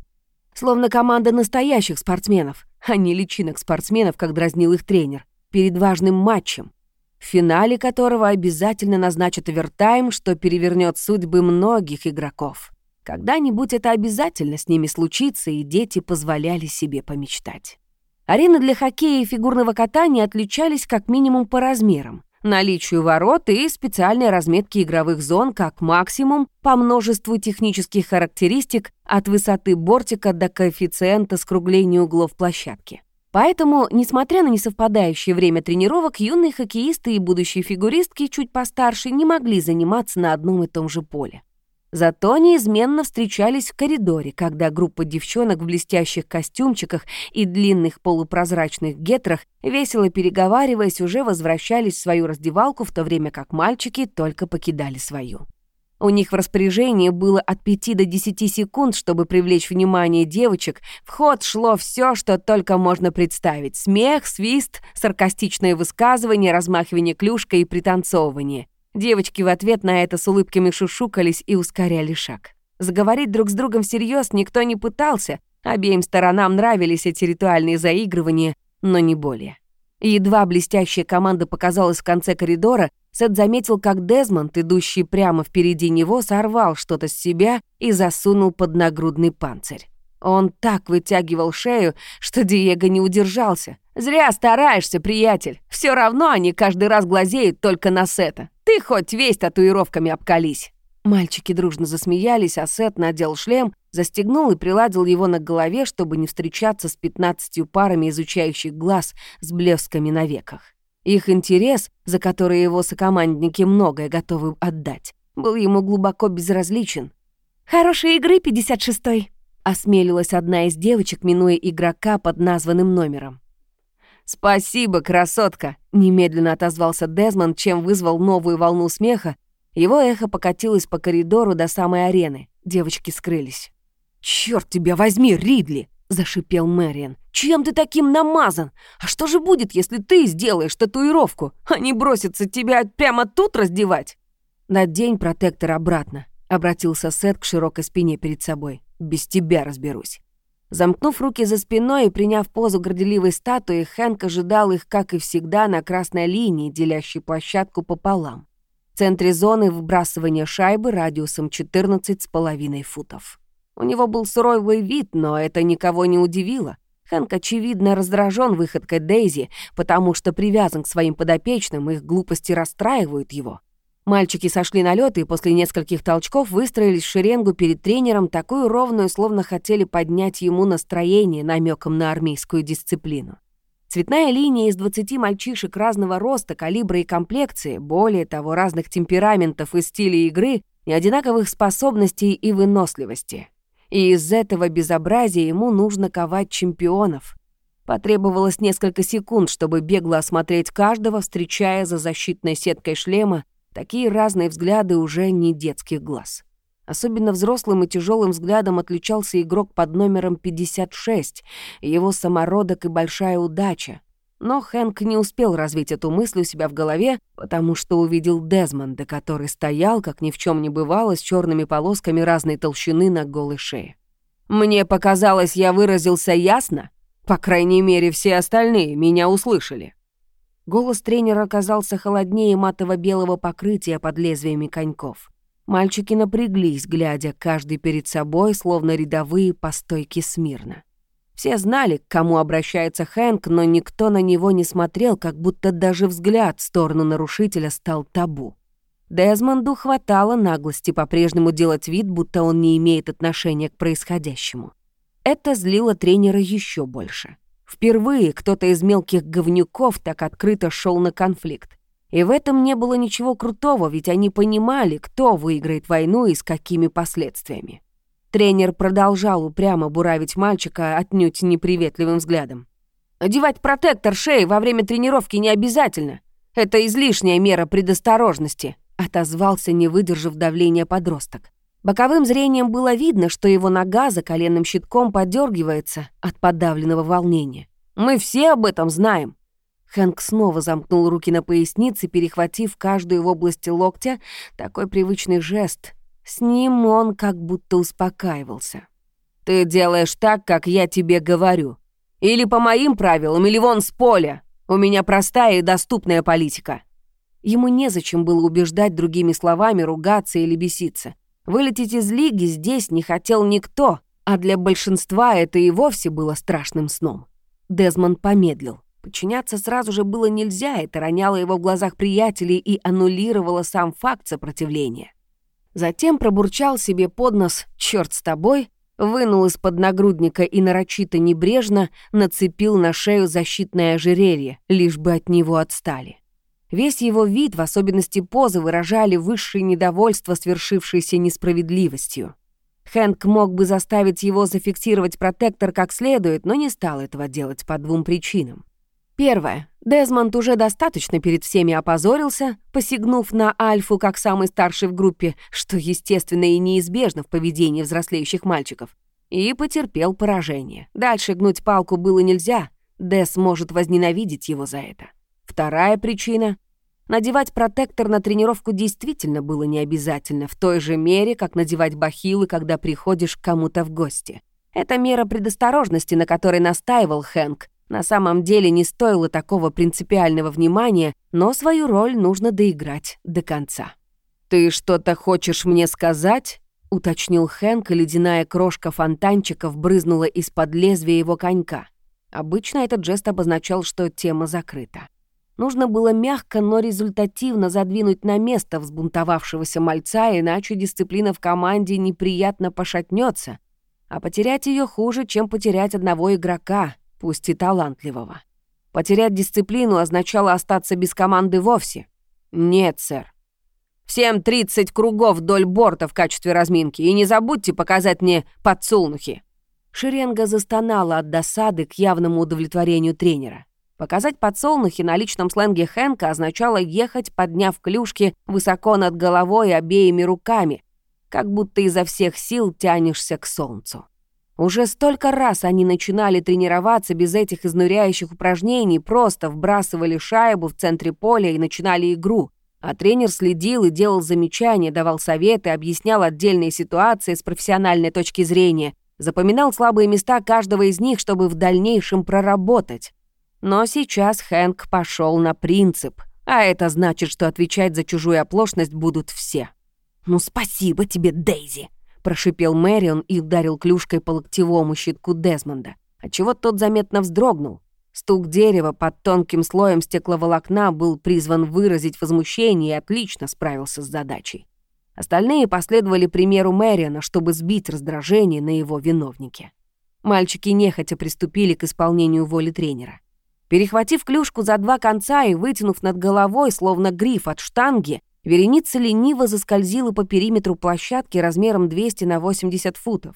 Словно команда настоящих спортсменов, а не личинок спортсменов, как дразнил их тренер, перед важным матчем в финале которого обязательно назначат овертайм, что перевернет судьбы многих игроков. Когда-нибудь это обязательно с ними случится, и дети позволяли себе помечтать. Арены для хоккея и фигурного катания отличались как минимум по размерам, наличию ворот и специальной разметки игровых зон как максимум по множеству технических характеристик от высоты бортика до коэффициента скругления углов площадки. Поэтому, несмотря на несовпадающее время тренировок, юные хоккеисты и будущие фигуристки чуть постарше не могли заниматься на одном и том же поле. Зато неизменно встречались в коридоре, когда группа девчонок в блестящих костюмчиках и длинных полупрозрачных гетрах, весело переговариваясь, уже возвращались в свою раздевалку, в то время как мальчики только покидали свою. У них в распоряжении было от 5 до 10 секунд, чтобы привлечь внимание девочек. В ход шло все, что только можно представить. Смех, свист, саркастичные высказывания, размахивание клюшкой и пританцовывание. Девочки в ответ на это с улыбками шушукались и ускоряли шаг. Заговорить друг с другом всерьез никто не пытался. Обеим сторонам нравились эти ритуальные заигрывания, но не более. Едва блестящая команда показалась в конце коридора, Сет заметил, как Дезмонд, идущий прямо впереди него, сорвал что-то с себя и засунул под нагрудный панцирь. Он так вытягивал шею, что Диего не удержался. «Зря стараешься, приятель. Все равно они каждый раз глазеют только на Сета. Ты хоть весь татуировками обкались». Мальчики дружно засмеялись, а Сет надел шлем, застегнул и приладил его на голове, чтобы не встречаться с пятнадцатью парами изучающих глаз с блесками на веках. Их интерес, за который его сокомандники многое готовы отдать, был ему глубоко безразличен. «Хорошей игры, 56-й!» — осмелилась одна из девочек, минуя игрока под названным номером. «Спасибо, красотка!» — немедленно отозвался Дезмонд, чем вызвал новую волну смеха. Его эхо покатилось по коридору до самой арены. Девочки скрылись. «Чёрт тебя возьми, Ридли!» — зашипел Мэриан. «Чем ты таким намазан? А что же будет, если ты сделаешь татуировку? Они бросятся тебя прямо тут раздевать?» «Надень протектор обратно», — обратился Сет к широкой спине перед собой. «Без тебя разберусь». Замкнув руки за спиной и приняв позу горделивой статуи, Хэнк ожидал их, как и всегда, на красной линии, делящей площадку пополам. Центре зоны выбрасывания шайбы радиусом 14,5 футов. У него был суровый вид, но это никого не удивило. Хэнк, очевидно, раздражен выходкой Дейзи, потому что привязан к своим подопечным, их глупости расстраивают его. Мальчики сошли на лёд и после нескольких толчков выстроились в шеренгу перед тренером, такую ровную, словно хотели поднять ему настроение намеком на армейскую дисциплину. Цветная линия из 20 мальчишек разного роста, калибра и комплекции, более того, разных темпераментов и стилей игры, и одинаковых способностей и выносливости. И из этого безобразия ему нужно ковать чемпионов. Потребовалось несколько секунд, чтобы бегло осмотреть каждого, встречая за защитной сеткой шлема такие разные взгляды уже не детских глаз. Особенно взрослым и тяжелым взглядом отличался игрок под номером 56, его самородок и большая удача. Но Хэнк не успел развить эту мысль у себя в голове, потому что увидел Дезмонда, который стоял, как ни в чем не бывало, с черными полосками разной толщины на голой шее. «Мне показалось, я выразился ясно? По крайней мере, все остальные меня услышали». Голос тренера оказался холоднее матово-белого покрытия под лезвиями коньков. Мальчики напряглись, глядя каждый перед собой, словно рядовые по стойке смирно. Все знали, к кому обращается Хэнк, но никто на него не смотрел, как будто даже взгляд в сторону нарушителя стал табу. Дезмонду хватало наглости по-прежнему делать вид, будто он не имеет отношения к происходящему. Это злило тренера еще больше. Впервые кто-то из мелких говнюков так открыто шел на конфликт. И в этом не было ничего крутого, ведь они понимали, кто выиграет войну и с какими последствиями. Тренер продолжал упрямо буравить мальчика отнюдь неприветливым взглядом. «Одевать протектор шеи во время тренировки не обязательно. Это излишняя мера предосторожности», — отозвался, не выдержав давления подросток. Боковым зрением было видно, что его нога за коленным щитком подергивается от подавленного волнения. «Мы все об этом знаем». Хэнк снова замкнул руки на пояснице, перехватив каждую в области локтя, такой привычный жест — с ним он как будто успокаивался. «Ты делаешь так, как я тебе говорю. Или по моим правилам, или вон с поля. У меня простая и доступная политика». Ему незачем было убеждать другими словами, ругаться или беситься. Вылететь из лиги здесь не хотел никто, а для большинства это и вовсе было страшным сном. Дезмонд помедлил. Подчиняться сразу же было нельзя, это роняло его в глазах приятелей и аннулировало сам факт сопротивления. Затем пробурчал себе под нос «Чёрт с тобой», вынул из-под нагрудника и нарочито небрежно нацепил на шею защитное ожерелье, лишь бы от него отстали. Весь его вид, в особенности позы, выражали высшее недовольство свершившейся несправедливостью. Хэнк мог бы заставить его зафиксировать протектор как следует, но не стал этого делать по двум причинам. Первое. Дезмонд уже достаточно перед всеми опозорился, посягнув на Альфу как самый старший в группе, что естественно и неизбежно в поведении взрослеющих мальчиков, и потерпел поражение. Дальше гнуть палку было нельзя, Дес может возненавидеть его за это. Вторая причина — надевать протектор на тренировку действительно было не обязательно, в той же мере, как надевать бахилы, когда приходишь к кому-то в гости. Это мера предосторожности, на которой настаивал Хэнк, на самом деле не стоило такого принципиального внимания, но свою роль нужно доиграть до конца. «Ты что-то хочешь мне сказать?» — уточнил Хэнк, и ледяная крошка фонтанчиков брызнула из-под лезвия его конька. Обычно этот жест обозначал, что тема закрыта. Нужно было мягко, но результативно задвинуть на место взбунтовавшегося мальца, иначе дисциплина в команде неприятно пошатнется, а потерять ее хуже, чем потерять одного игрока, пусть и талантливого. Потерять дисциплину означало остаться без команды вовсе. Нет, сэр. Всем 30 кругов вдоль борта в качестве разминки, и не забудьте показать мне подсолнухи. Шеренга застонала от досады к явному удовлетворению тренера. Показать подсолнухи на личном сленге Хэнка означало ехать, подняв клюшки высоко над головой обеими руками, как будто изо всех сил тянешься к солнцу. Уже столько раз они начинали тренироваться без этих изнуряющих упражнений, просто вбрасывали шайбу в центре поля и начинали игру. А тренер следил и делал замечания, давал советы, объяснял отдельные ситуации с профессиональной точки зрения, запоминал слабые места каждого из них, чтобы в дальнейшем проработать. Но сейчас Хэнк пошел на принцип, а это значит, что отвечать за чужую оплошность будут все. «Ну спасибо тебе, Дейзи!» — прошипел Мэрион и ударил клюшкой по локтевому щитку Дезмонда, отчего тот заметно вздрогнул. Стук дерева под тонким слоем стекловолокна был призван выразить возмущение и отлично справился с задачей. Остальные последовали примеру Мэриона, чтобы сбить раздражение на его виновнике. Мальчики нехотя приступили к исполнению воли тренера. Перехватив клюшку за два конца и вытянув над головой, словно гриф от штанги, вереница лениво заскользила по периметру площадки размером 200 на 80 футов,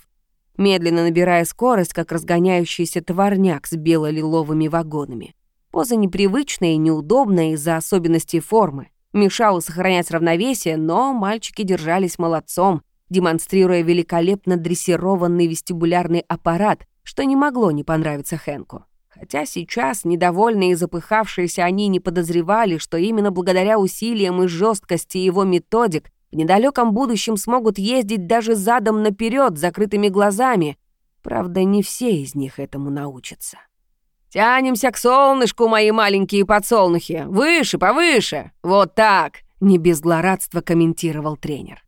медленно набирая скорость, как разгоняющийся товарняк с бело-лиловыми вагонами. Поза непривычная и неудобная из-за особенностей формы. Мешала сохранять равновесие, но мальчики держались молодцом, демонстрируя великолепно дрессированный вестибулярный аппарат, что не могло не понравиться Хэнку. Хотя сейчас, недовольные и запыхавшиеся, они не подозревали, что именно благодаря усилиям и жесткости его методик в недалеком будущем смогут ездить даже задом наперед, закрытыми глазами. Правда, не все из них этому научатся. «Тянемся к солнышку, мои маленькие подсолнухи! Выше, повыше! Вот так!» — не без злорадства комментировал тренер.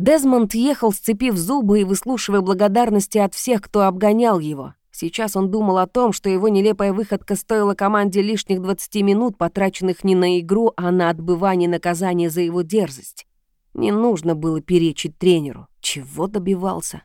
Дезмонд ехал, сцепив зубы и выслушивая благодарности от всех, кто обгонял его. Сейчас он думал о том, что его нелепая выходка стоила команде лишних 20 минут, потраченных не на игру, а на отбывание наказания за его дерзость. Не нужно было перечить тренеру. Чего добивался?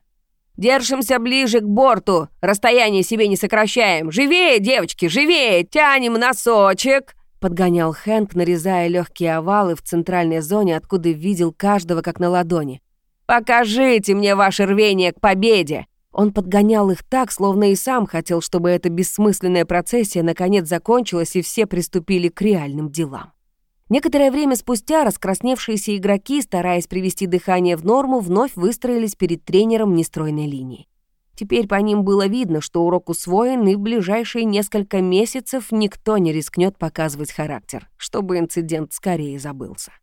«Держимся ближе к борту! Расстояние себе не сокращаем! Живее, девочки, живее! Тянем носочек!» Подгонял Хэнк, нарезая легкие овалы в центральной зоне, откуда видел каждого как на ладони. «Покажите мне ваше рвение к победе! Он подгонял их так, словно и сам хотел, чтобы эта бессмысленная процессия наконец закончилась и все приступили к реальным делам. Некоторое время спустя раскрасневшиеся игроки, стараясь привести дыхание в норму, вновь выстроились перед тренером нестройной линии. Теперь по ним было видно, что урок усвоен, и в ближайшие несколько месяцев никто не рискнет показывать характер, чтобы инцидент скорее забылся.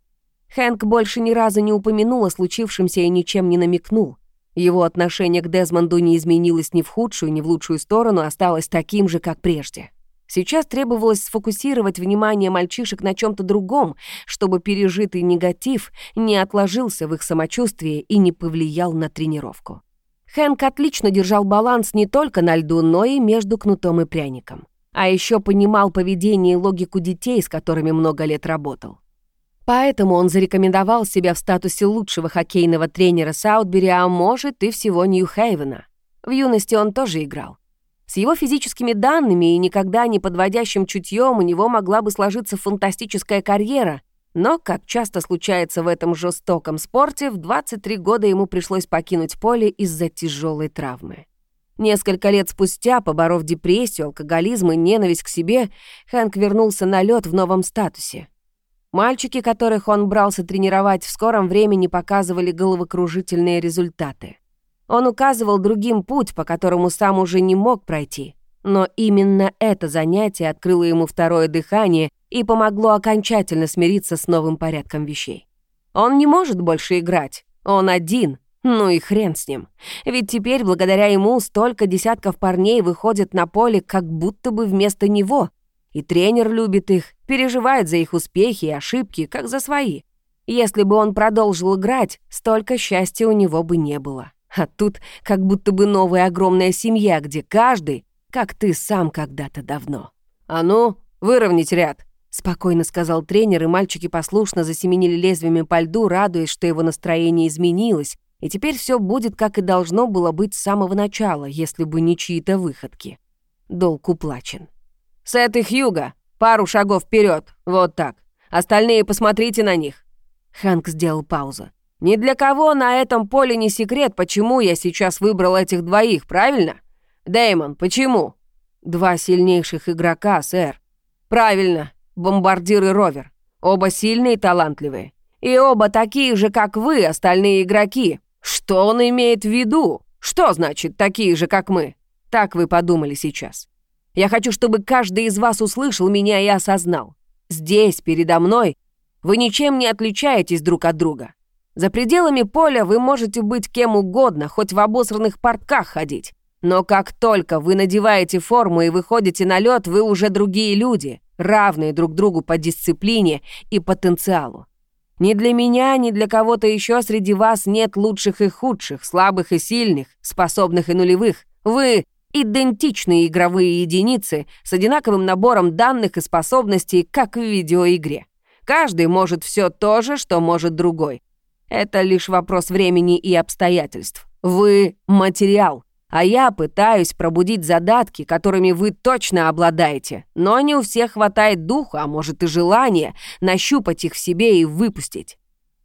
Хэнк больше ни разу не упомянул о случившемся и ничем не намекнул. Его отношение к Дезмонду не изменилось ни в худшую, ни в лучшую сторону, осталось таким же, как прежде. Сейчас требовалось сфокусировать внимание мальчишек на чем то другом, чтобы пережитый негатив не отложился в их самочувствии и не повлиял на тренировку. Хэнк отлично держал баланс не только на льду, но и между кнутом и пряником. А еще понимал поведение и логику детей, с которыми много лет работал. Поэтому он зарекомендовал себя в статусе лучшего хоккейного тренера Саутбери, а может и всего Нью-Хейвена. В юности он тоже играл. С его физическими данными и никогда не подводящим чутьем у него могла бы сложиться фантастическая карьера, но, как часто случается в этом жестоком спорте, в 23 года ему пришлось покинуть поле из-за тяжелой травмы. Несколько лет спустя, поборов депрессию, алкоголизм и ненависть к себе, Хэнк вернулся на лед в новом статусе. Мальчики, которых он брался тренировать, в скором времени показывали головокружительные результаты. Он указывал другим путь, по которому сам уже не мог пройти. Но именно это занятие открыло ему второе дыхание и помогло окончательно смириться с новым порядком вещей. Он не может больше играть. Он один. Ну и хрен с ним. Ведь теперь, благодаря ему, столько десятков парней выходят на поле как будто бы вместо него, и тренер любит их, переживает за их успехи и ошибки, как за свои. Если бы он продолжил играть, столько счастья у него бы не было. А тут как будто бы новая огромная семья, где каждый, как ты сам когда-то давно. «А ну, выровнять ряд!» — спокойно сказал тренер, и мальчики послушно засеменили лезвиями по льду, радуясь, что его настроение изменилось, и теперь все будет, как и должно было быть с самого начала, если бы не чьи-то выходки. Долг уплачен. «Сет и Хьюга, пару шагов вперед, вот так. Остальные посмотрите на них». Хэнк сделал паузу. «Ни для кого на этом поле не секрет, почему я сейчас выбрал этих двоих, правильно? Дэймон, почему?» «Два сильнейших игрока, сэр». «Правильно, бомбардир и ровер. Оба сильные и талантливые. И оба такие же, как вы, остальные игроки. Что он имеет в виду? Что значит «такие же, как мы»? Так вы подумали сейчас. Я хочу, чтобы каждый из вас услышал меня и осознал. Здесь, передо мной, вы ничем не отличаетесь друг от друга. За пределами поля вы можете быть кем угодно, хоть в обосранных портках ходить. Но как только вы надеваете форму и выходите на лед, вы уже другие люди, равные друг другу по дисциплине и потенциалу. Ни для меня, ни для кого-то еще среди вас нет лучших и худших, слабых и сильных, способных и нулевых. Вы — идентичные игровые единицы с одинаковым набором данных и способностей, как в видеоигре. Каждый может все то же, что может другой. Это лишь вопрос времени и обстоятельств. Вы — материал, а я пытаюсь пробудить задатки, которыми вы точно обладаете, но не у всех хватает духа, а может и желания, нащупать их в себе и выпустить.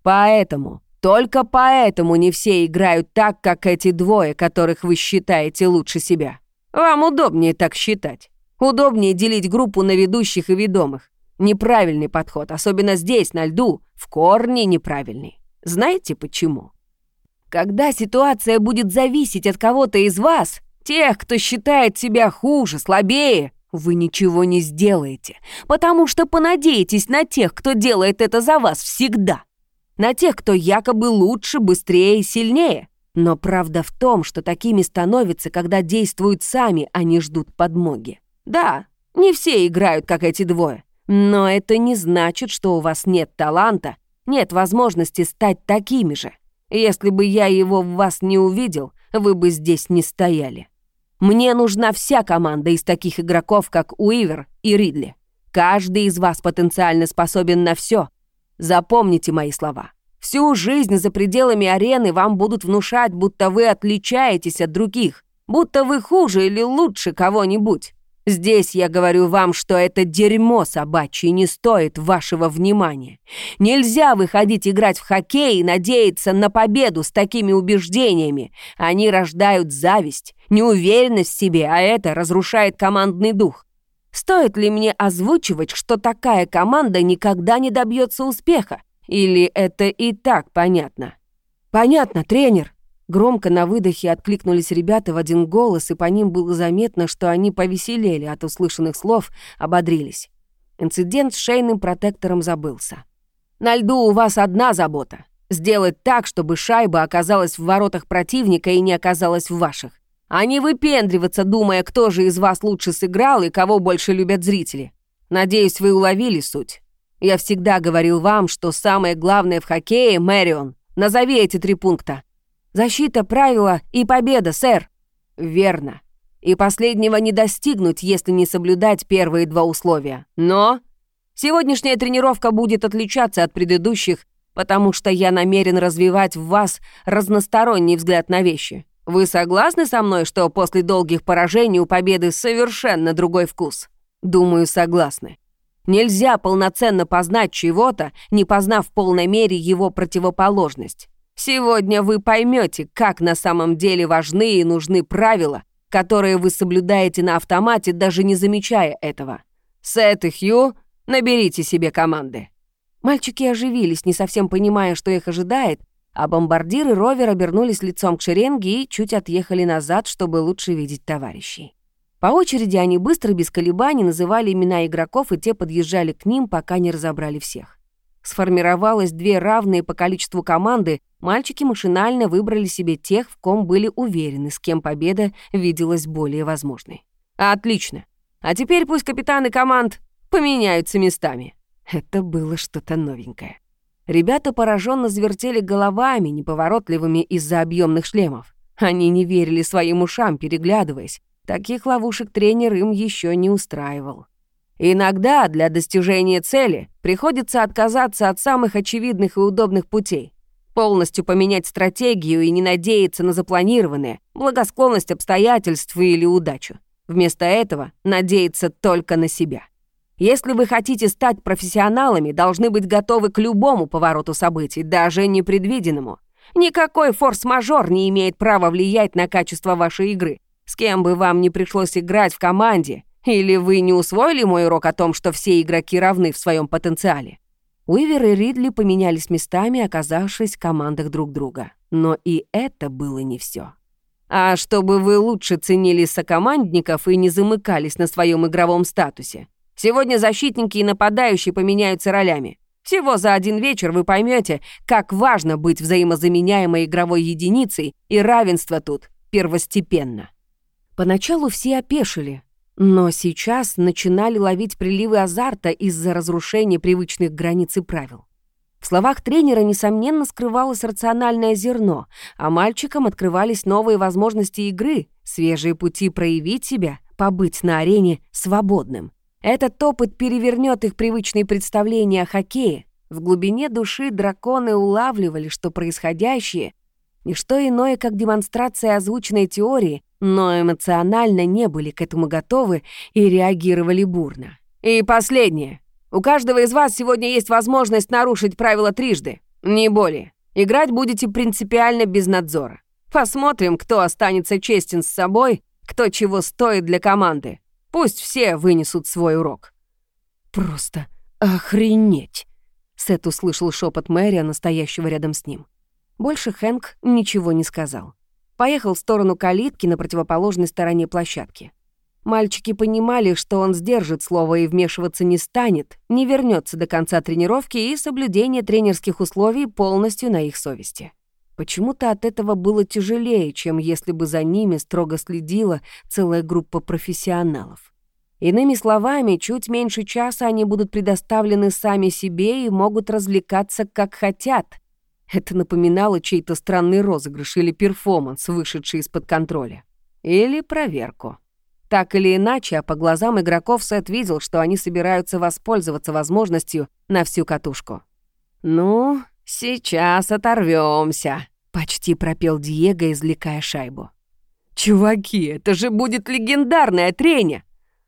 Поэтому, только поэтому не все играют так, как эти двое, которых вы считаете лучше себя. Вам удобнее так считать. Удобнее делить группу на ведущих и ведомых. Неправильный подход, особенно здесь, на льду, в корне неправильный. Знаете почему? Когда ситуация будет зависеть от кого-то из вас, тех, кто считает себя хуже, слабее, вы ничего не сделаете, потому что понадеетесь на тех, кто делает это за вас всегда. На тех, кто якобы лучше, быстрее и сильнее. Но правда в том, что такими становятся, когда действуют сами, а не ждут подмоги. Да, не все играют, как эти двое. Но это не значит, что у вас нет таланта, нет возможности стать такими же. Если бы я его в вас не увидел, вы бы здесь не стояли. Мне нужна вся команда из таких игроков, как Уивер и Ридли. Каждый из вас потенциально способен на все. Запомните мои слова. Всю жизнь за пределами арены вам будут внушать, будто вы отличаетесь от других, будто вы хуже или лучше кого-нибудь. Здесь я говорю вам, что это дерьмо собачье не стоит вашего внимания. Нельзя выходить играть в хоккей и надеяться на победу с такими убеждениями. Они рождают зависть, неуверенность в себе, а это разрушает командный дух. Стоит ли мне озвучивать, что такая команда никогда не добьется успеха? Или это и так понятно? Понятно, тренер, Громко на выдохе откликнулись ребята в один голос, и по ним было заметно, что они повеселели от услышанных слов, ободрились. Инцидент с шейным протектором забылся. «На льду у вас одна забота — сделать так, чтобы шайба оказалась в воротах противника и не оказалась в ваших. А не выпендриваться, думая, кто же из вас лучше сыграл и кого больше любят зрители. Надеюсь, вы уловили суть. Я всегда говорил вам, что самое главное в хоккее — Мэрион. Назови эти три пункта. Защита, правила и победа, сэр. Верно. И последнего не достигнуть, если не соблюдать первые два условия. Но сегодняшняя тренировка будет отличаться от предыдущих, потому что я намерен развивать в вас разносторонний взгляд на вещи. Вы согласны со мной, что после долгих поражений у победы совершенно другой вкус? Думаю, согласны. Нельзя полноценно познать чего-то, не познав в полной мере его противоположность. Сегодня вы поймете, как на самом деле важны и нужны правила, которые вы соблюдаете на автомате, даже не замечая этого. Сет и Хью, наберите себе команды». Мальчики оживились, не совсем понимая, что их ожидает, а бомбардир и ровер обернулись лицом к шеренге и чуть отъехали назад, чтобы лучше видеть товарищей. По очереди они быстро, без колебаний, называли имена игроков, и те подъезжали к ним, пока не разобрали всех. Сформировалось две равные по количеству команды, мальчики машинально выбрали себе тех, в ком были уверены, с кем победа виделась более возможной. Отлично. А теперь пусть капитаны команд поменяются местами. Это было что-то новенькое. Ребята пораженно завертели головами, неповоротливыми из-за объемных шлемов. Они не верили своим ушам, переглядываясь. Таких ловушек тренер им еще не устраивал. Иногда для достижения цели приходится отказаться от самых очевидных и удобных путей, полностью поменять стратегию и не надеяться на запланированное, благосклонность обстоятельств или удачу. Вместо этого надеяться только на себя. Если вы хотите стать профессионалами, должны быть готовы к любому повороту событий, даже непредвиденному. Никакой форс-мажор не имеет права влиять на качество вашей игры. С кем бы вам не пришлось играть в команде, или вы не усвоили мой урок о том, что все игроки равны в своем потенциале? Уивер и Ридли поменялись местами, оказавшись в командах друг друга. Но и это было не все. А чтобы вы лучше ценили сокомандников и не замыкались на своем игровом статусе, Сегодня защитники и нападающие поменяются ролями. Всего за один вечер вы поймете, как важно быть взаимозаменяемой игровой единицей, и равенство тут первостепенно. Поначалу все опешили, но сейчас начинали ловить приливы азарта из-за разрушения привычных границ и правил. В словах тренера, несомненно, скрывалось рациональное зерно, а мальчикам открывались новые возможности игры, свежие пути проявить себя, побыть на арене свободным. Этот опыт перевернет их привычные представления о хоккее. В глубине души драконы улавливали, что происходящее — не что иное, как демонстрация озвученной теории, но эмоционально не были к этому готовы и реагировали бурно. И последнее. У каждого из вас сегодня есть возможность нарушить правила трижды, не более. Играть будете принципиально без надзора. Посмотрим, кто останется честен с собой, кто чего стоит для команды. Пусть все вынесут свой урок». «Просто охренеть!» Сет услышал шепот Мэри, настоящего рядом с ним. Больше Хэнк ничего не сказал. Поехал в сторону калитки на противоположной стороне площадки. Мальчики понимали, что он сдержит слово и вмешиваться не станет, не вернется до конца тренировки и соблюдение тренерских условий полностью на их совести. Почему-то от этого было тяжелее, чем если бы за ними строго следила целая группа профессионалов. Иными словами, чуть меньше часа они будут предоставлены сами себе и могут развлекаться как хотят. Это напоминало чей-то странный розыгрыш или перформанс, вышедший из-под контроля. Или проверку. Так или иначе, а по глазам игроков Сет видел, что они собираются воспользоваться возможностью на всю катушку. «Ну, сейчас оторвемся, Почти пропел Диего, извлекая шайбу. «Чуваки, это же будет легендарная треня!»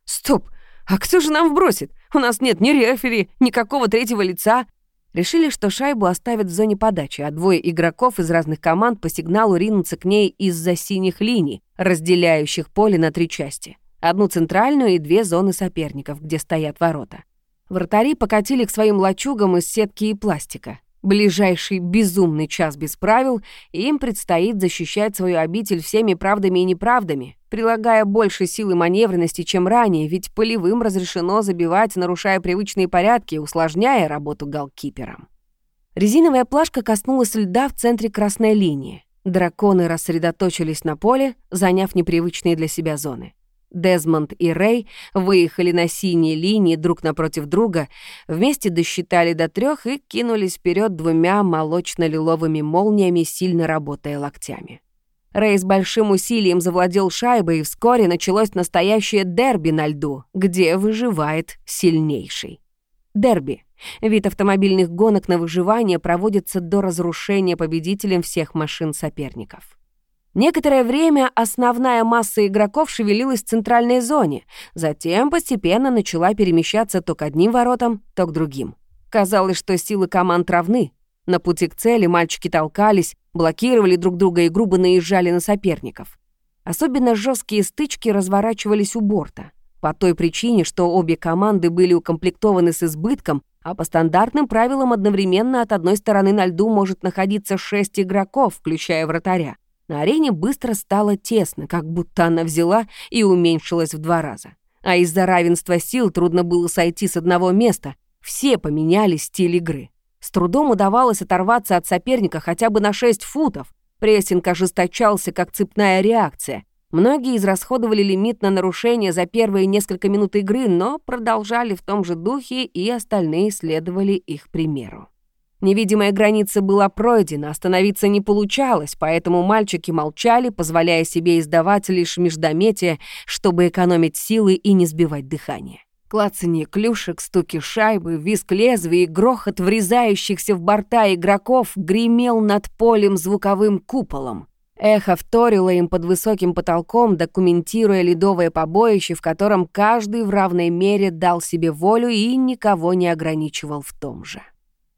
«Стоп! А кто же нам вбросит? У нас нет ни рефери, никакого третьего лица!» Решили, что шайбу оставят в зоне подачи, а двое игроков из разных команд по сигналу ринутся к ней из-за синих линий, разделяющих поле на три части. Одну центральную и две зоны соперников, где стоят ворота. Вратари покатили к своим лачугам из сетки и пластика. Ближайший безумный час без правил, и им предстоит защищать свою обитель всеми правдами и неправдами, прилагая больше силы маневренности, чем ранее, ведь полевым разрешено забивать, нарушая привычные порядки, усложняя работу голкипером. Резиновая плашка коснулась льда в центре красной линии. Драконы рассредоточились на поле, заняв непривычные для себя зоны. Дезмонд и Рэй выехали на синие линии друг напротив друга, вместе досчитали до трех и кинулись вперед двумя молочно-лиловыми молниями, сильно работая локтями. Рэй с большим усилием завладел шайбой, и вскоре началось настоящее дерби на льду, где выживает сильнейший. Дерби — вид автомобильных гонок на выживание проводится до разрушения победителем всех машин соперников. Некоторое время основная масса игроков шевелилась в центральной зоне, затем постепенно начала перемещаться то к одним воротам, то к другим. Казалось, что силы команд равны. На пути к цели мальчики толкались, блокировали друг друга и грубо наезжали на соперников. Особенно жесткие стычки разворачивались у борта. По той причине, что обе команды были укомплектованы с избытком, а по стандартным правилам одновременно от одной стороны на льду может находиться шесть игроков, включая вратаря. На арене быстро стало тесно, как будто она взяла и уменьшилась в два раза. А из-за равенства сил трудно было сойти с одного места. Все поменяли стиль игры. С трудом удавалось оторваться от соперника хотя бы на 6 футов. Прессинг ожесточался, как цепная реакция. Многие израсходовали лимит на нарушение за первые несколько минут игры, но продолжали в том же духе, и остальные следовали их примеру. Невидимая граница была пройдена, остановиться не получалось, поэтому мальчики молчали, позволяя себе издавать лишь междометие, чтобы экономить силы и не сбивать дыхание. Клацанье клюшек, стуки шайбы, визг лезвий и грохот врезающихся в борта игроков гремел над полем звуковым куполом. Эхо вторило им под высоким потолком, документируя ледовое побоище, в котором каждый в равной мере дал себе волю и никого не ограничивал в том же.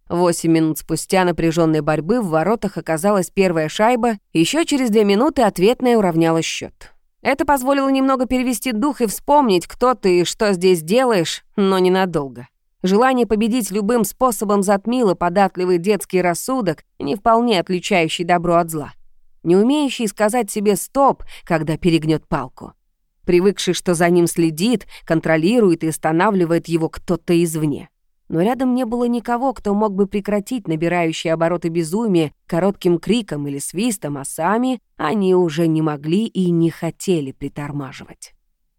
Восемь минут спустя напряженной борьбы в воротах оказалась первая шайба, еще через две минуты ответная уравняла счет. Это позволило немного перевести дух и вспомнить, кто ты и что здесь делаешь, но ненадолго. Желание победить любым способом затмило податливый детский рассудок, не вполне отличающий добро от зла. Не умеющий сказать себе «стоп», когда перегнет палку. Привыкший, что за ним следит, контролирует и останавливает его кто-то извне но рядом не было никого, кто мог бы прекратить набирающие обороты безумия коротким криком или свистом, а сами они уже не могли и не хотели притормаживать.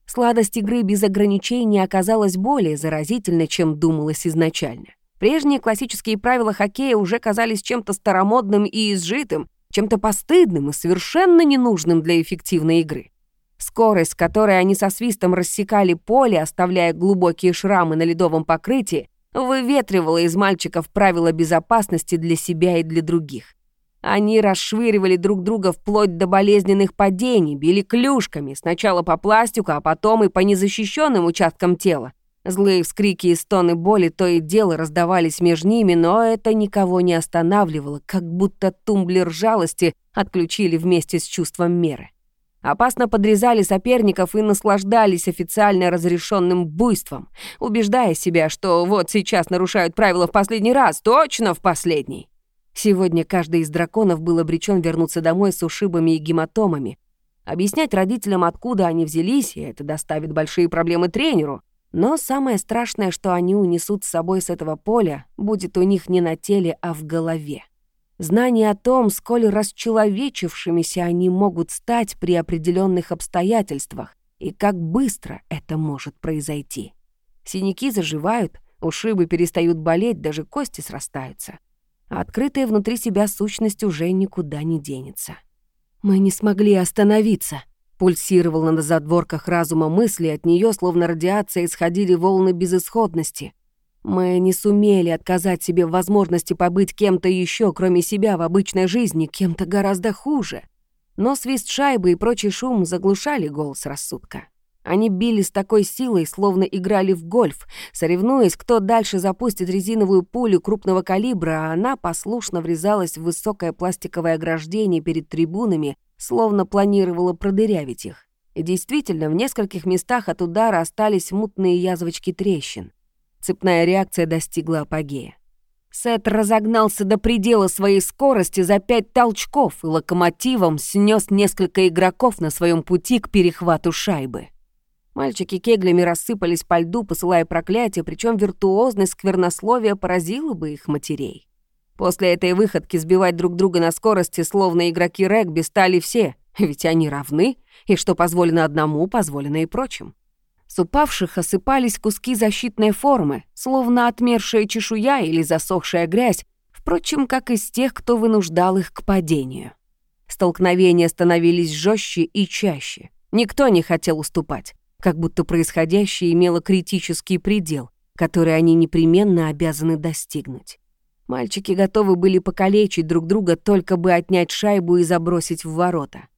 Сладость игры без ограничений оказалась более заразительной, чем думалось изначально. Прежние классические правила хоккея уже казались чем-то старомодным и изжитым, чем-то постыдным и совершенно ненужным для эффективной игры. Скорость, с которой они со свистом рассекали поле, оставляя глубокие шрамы на ледовом покрытии, выветривала из мальчиков правила безопасности для себя и для других. Они расшвыривали друг друга вплоть до болезненных падений, били клюшками, сначала по пластику, а потом и по незащищенным участкам тела. Злые вскрики и стоны боли то и дело раздавались между ними, но это никого не останавливало, как будто тумблер жалости отключили вместе с чувством меры опасно подрезали соперников и наслаждались официально разрешенным буйством, убеждая себя, что вот сейчас нарушают правила в последний раз, точно в последний. Сегодня каждый из драконов был обречен вернуться домой с ушибами и гематомами. Объяснять родителям, откуда они взялись, и это доставит большие проблемы тренеру. Но самое страшное, что они унесут с собой с этого поля, будет у них не на теле, а в голове. Знание о том, сколь расчеловечившимися они могут стать при определенных обстоятельствах и как быстро это может произойти. Синяки заживают, ушибы перестают болеть, даже кости срастаются. А открытая внутри себя сущность уже никуда не денется. «Мы не смогли остановиться», — пульсировал на задворках разума мысли, от нее, словно радиация, исходили волны безысходности — мы не сумели отказать себе в возможности побыть кем-то еще, кроме себя, в обычной жизни, кем-то гораздо хуже. Но свист шайбы и прочий шум заглушали голос рассудка. Они били с такой силой, словно играли в гольф, соревнуясь, кто дальше запустит резиновую пулю крупного калибра, а она послушно врезалась в высокое пластиковое ограждение перед трибунами, словно планировала продырявить их. И действительно, в нескольких местах от удара остались мутные язвочки трещин. Цепная реакция достигла апогея. Сет разогнался до предела своей скорости за пять толчков и локомотивом снес несколько игроков на своем пути к перехвату шайбы. Мальчики кеглями рассыпались по льду, посылая проклятия, причем виртуозность сквернословия поразила бы их матерей. После этой выходки сбивать друг друга на скорости, словно игроки регби, стали все, ведь они равны, и что позволено одному, позволено и прочим. С упавших осыпались куски защитной формы, словно отмершая чешуя или засохшая грязь, впрочем, как из тех, кто вынуждал их к падению. Столкновения становились жестче и чаще. Никто не хотел уступать, как будто происходящее имело критический предел, который они непременно обязаны достигнуть. Мальчики готовы были покалечить друг друга, только бы отнять шайбу и забросить в ворота.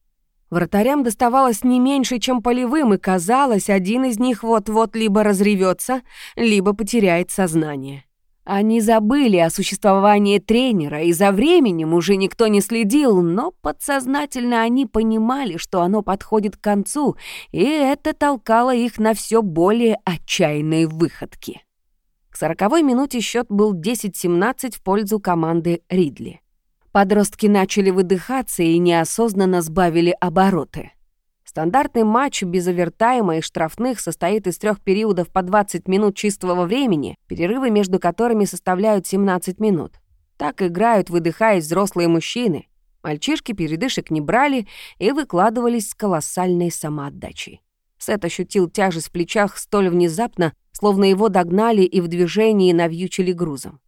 Вратарям доставалось не меньше, чем полевым, и казалось, один из них вот-вот либо разревется, либо потеряет сознание. Они забыли о существовании тренера, и за временем уже никто не следил, но подсознательно они понимали, что оно подходит к концу, и это толкало их на все более отчаянные выходки. К сороковой минуте счет был 10-17 в пользу команды Ридли. Подростки начали выдыхаться и неосознанно сбавили обороты. Стандартный матч без овертайма и штрафных состоит из трех периодов по 20 минут чистого времени, перерывы между которыми составляют 17 минут. Так играют, выдыхаясь, взрослые мужчины. Мальчишки передышек не брали и выкладывались с колоссальной самоотдачей. Сет ощутил тяжесть в плечах столь внезапно, словно его догнали и в движении навьючили грузом.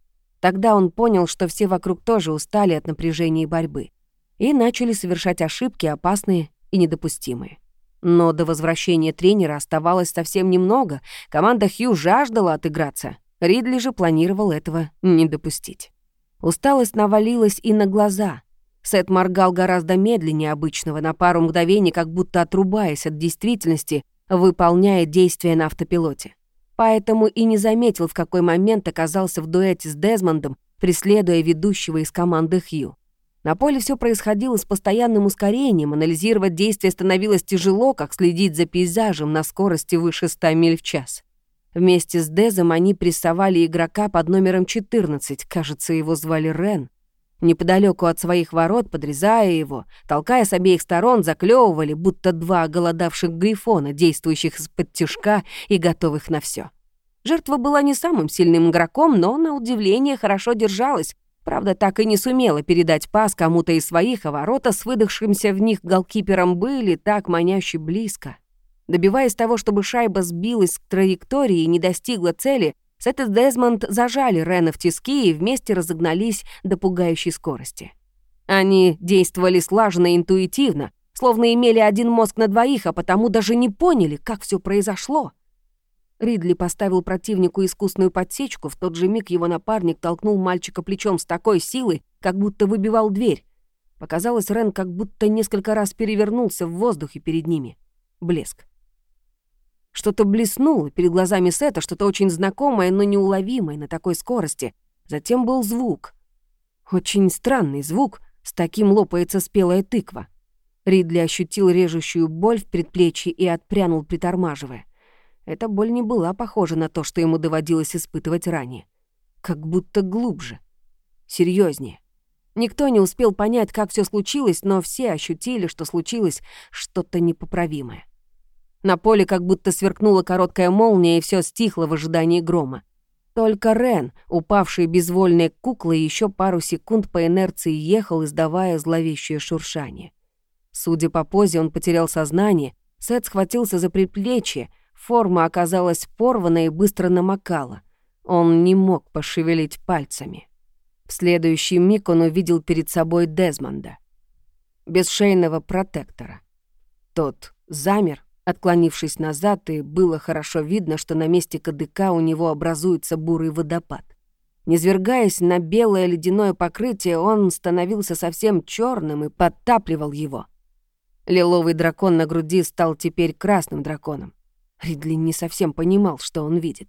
Тогда он понял, что все вокруг тоже устали от напряжения и борьбы. И начали совершать ошибки, опасные и недопустимые. Но до возвращения тренера оставалось совсем немного. Команда Хью жаждала отыграться. Ридли же планировал этого не допустить. Усталость навалилась и на глаза. Сет моргал гораздо медленнее обычного, на пару мгновений, как будто отрубаясь от действительности, выполняя действия на автопилоте. Поэтому и не заметил, в какой момент оказался в дуэте с Дезмондом, преследуя ведущего из команды Хью. На поле все происходило с постоянным ускорением, анализировать действия становилось тяжело, как следить за пейзажем на скорости выше 100 миль в час. Вместе с Дезом они прессовали игрока под номером 14, кажется, его звали Рен. Неподалеку от своих ворот, подрезая его, толкая с обеих сторон, заклевывали, будто два голодавших грифона, действующих из-под тяжка и готовых на все. Жертва была не самым сильным игроком, но, на удивление, хорошо держалась, Правда, так и не сумела передать пас кому-то из своих, а ворота с выдохшимся в них голкипером были так маняще близко. Добиваясь того, чтобы шайба сбилась с траектории и не достигла цели, Сет и Дезмонд зажали Рена в тиски и вместе разогнались до пугающей скорости. Они действовали слаженно и интуитивно, словно имели один мозг на двоих, а потому даже не поняли, как все произошло. Ридли поставил противнику искусную подсечку, в тот же миг его напарник толкнул мальчика плечом с такой силой, как будто выбивал дверь. Показалось, Рен как будто несколько раз перевернулся в воздухе перед ними. Блеск. Что-то блеснуло перед глазами Сета, что-то очень знакомое, но неуловимое на такой скорости. Затем был звук. Очень странный звук, с таким лопается спелая тыква. Ридли ощутил режущую боль в предплечье и отпрянул, притормаживая. Эта боль не была похожа на то, что ему доводилось испытывать ранее. Как будто глубже, серьезнее. Никто не успел понять, как все случилось, но все ощутили, что случилось что-то непоправимое. На поле как будто сверкнула короткая молния, и все стихло в ожидании грома. Только Рен, упавший безвольной куклой, еще пару секунд по инерции ехал, издавая зловещее шуршание. Судя по позе, он потерял сознание, Сет схватился за предплечье, Форма оказалась порвана и быстро намокала. Он не мог пошевелить пальцами. В следующий миг он увидел перед собой Дезмонда. Без шейного протектора. Тот замер, отклонившись назад, и было хорошо видно, что на месте кадыка у него образуется бурый водопад. Низвергаясь на белое ледяное покрытие, он становился совсем черным и подтапливал его. Лиловый дракон на груди стал теперь красным драконом. Ридли не совсем понимал, что он видит.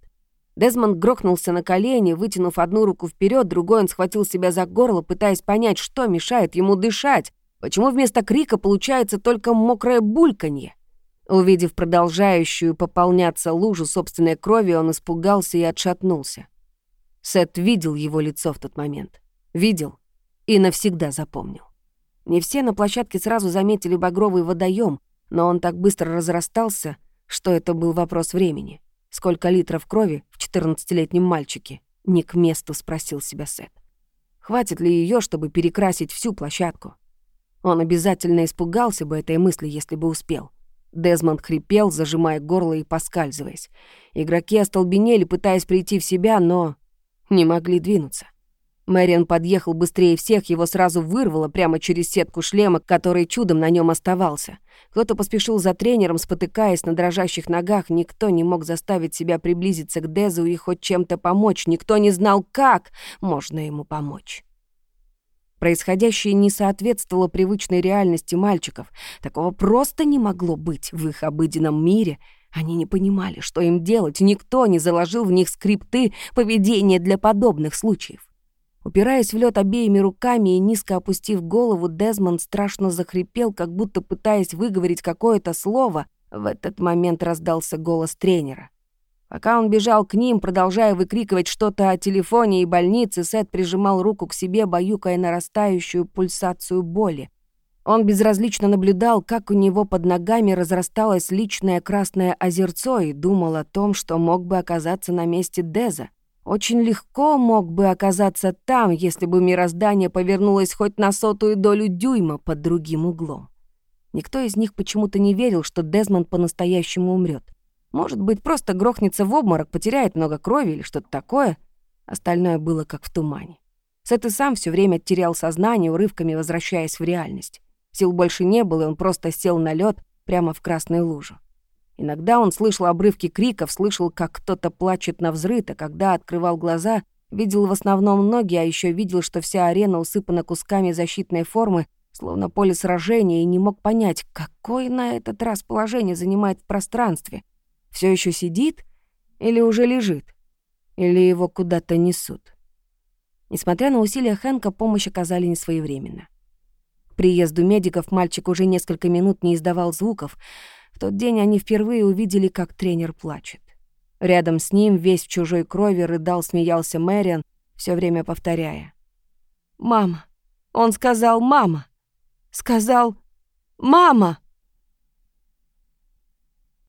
Дезмонд грохнулся на колени, вытянув одну руку вперед, другой он схватил себя за горло, пытаясь понять, что мешает ему дышать, почему вместо крика получается только мокрое бульканье. Увидев продолжающую пополняться лужу собственной крови, он испугался и отшатнулся. Сет видел его лицо в тот момент. Видел и навсегда запомнил. Не все на площадке сразу заметили багровый водоем, но он так быстро разрастался, что это был вопрос времени. Сколько литров крови в 14-летнем мальчике? Не к месту спросил себя Сет. Хватит ли ее, чтобы перекрасить всю площадку? Он обязательно испугался бы этой мысли, если бы успел. Дезмонд хрипел, зажимая горло и поскальзываясь. Игроки остолбенели, пытаясь прийти в себя, но не могли двинуться. Мэриан подъехал быстрее всех, его сразу вырвало прямо через сетку шлема, который чудом на нем оставался. Кто-то поспешил за тренером, спотыкаясь на дрожащих ногах. Никто не мог заставить себя приблизиться к Дезу и хоть чем-то помочь. Никто не знал, как можно ему помочь. Происходящее не соответствовало привычной реальности мальчиков. Такого просто не могло быть в их обыденном мире. Они не понимали, что им делать. Никто не заложил в них скрипты поведения для подобных случаев. Упираясь в лед обеими руками и низко опустив голову, Дезмонд страшно захрипел, как будто пытаясь выговорить какое-то слово. В этот момент раздался голос тренера. Пока он бежал к ним, продолжая выкрикивать что-то о телефоне и больнице, Сет прижимал руку к себе, баюкая нарастающую пульсацию боли. Он безразлично наблюдал, как у него под ногами разрасталось личное красное озерцо и думал о том, что мог бы оказаться на месте Деза. Очень легко мог бы оказаться там, если бы мироздание повернулось хоть на сотую долю дюйма под другим углом. Никто из них почему-то не верил, что Дезмонд по-настоящему умрет. Может быть, просто грохнется в обморок, потеряет много крови или что-то такое. Остальное было как в тумане. Сет и сам все время терял сознание, урывками возвращаясь в реальность. Сил больше не было, и он просто сел на лед, прямо в красной лужу. Иногда он слышал обрывки криков, слышал, как кто-то плачет на взрыв, а когда открывал глаза, видел в основном ноги, а еще видел, что вся арена усыпана кусками защитной формы, словно поле сражения, и не мог понять, какое на этот раз положение занимает в пространстве. Все еще сидит или уже лежит? Или его куда-то несут? Несмотря на усилия Хэнка, помощь оказали несвоевременно. К приезду медиков мальчик уже несколько минут не издавал звуков. В тот день они впервые увидели, как тренер плачет. Рядом с ним, весь в чужой крови, рыдал, смеялся Мэриан, все время повторяя. «Мама! Он сказал «мама!» Сказал «мама!»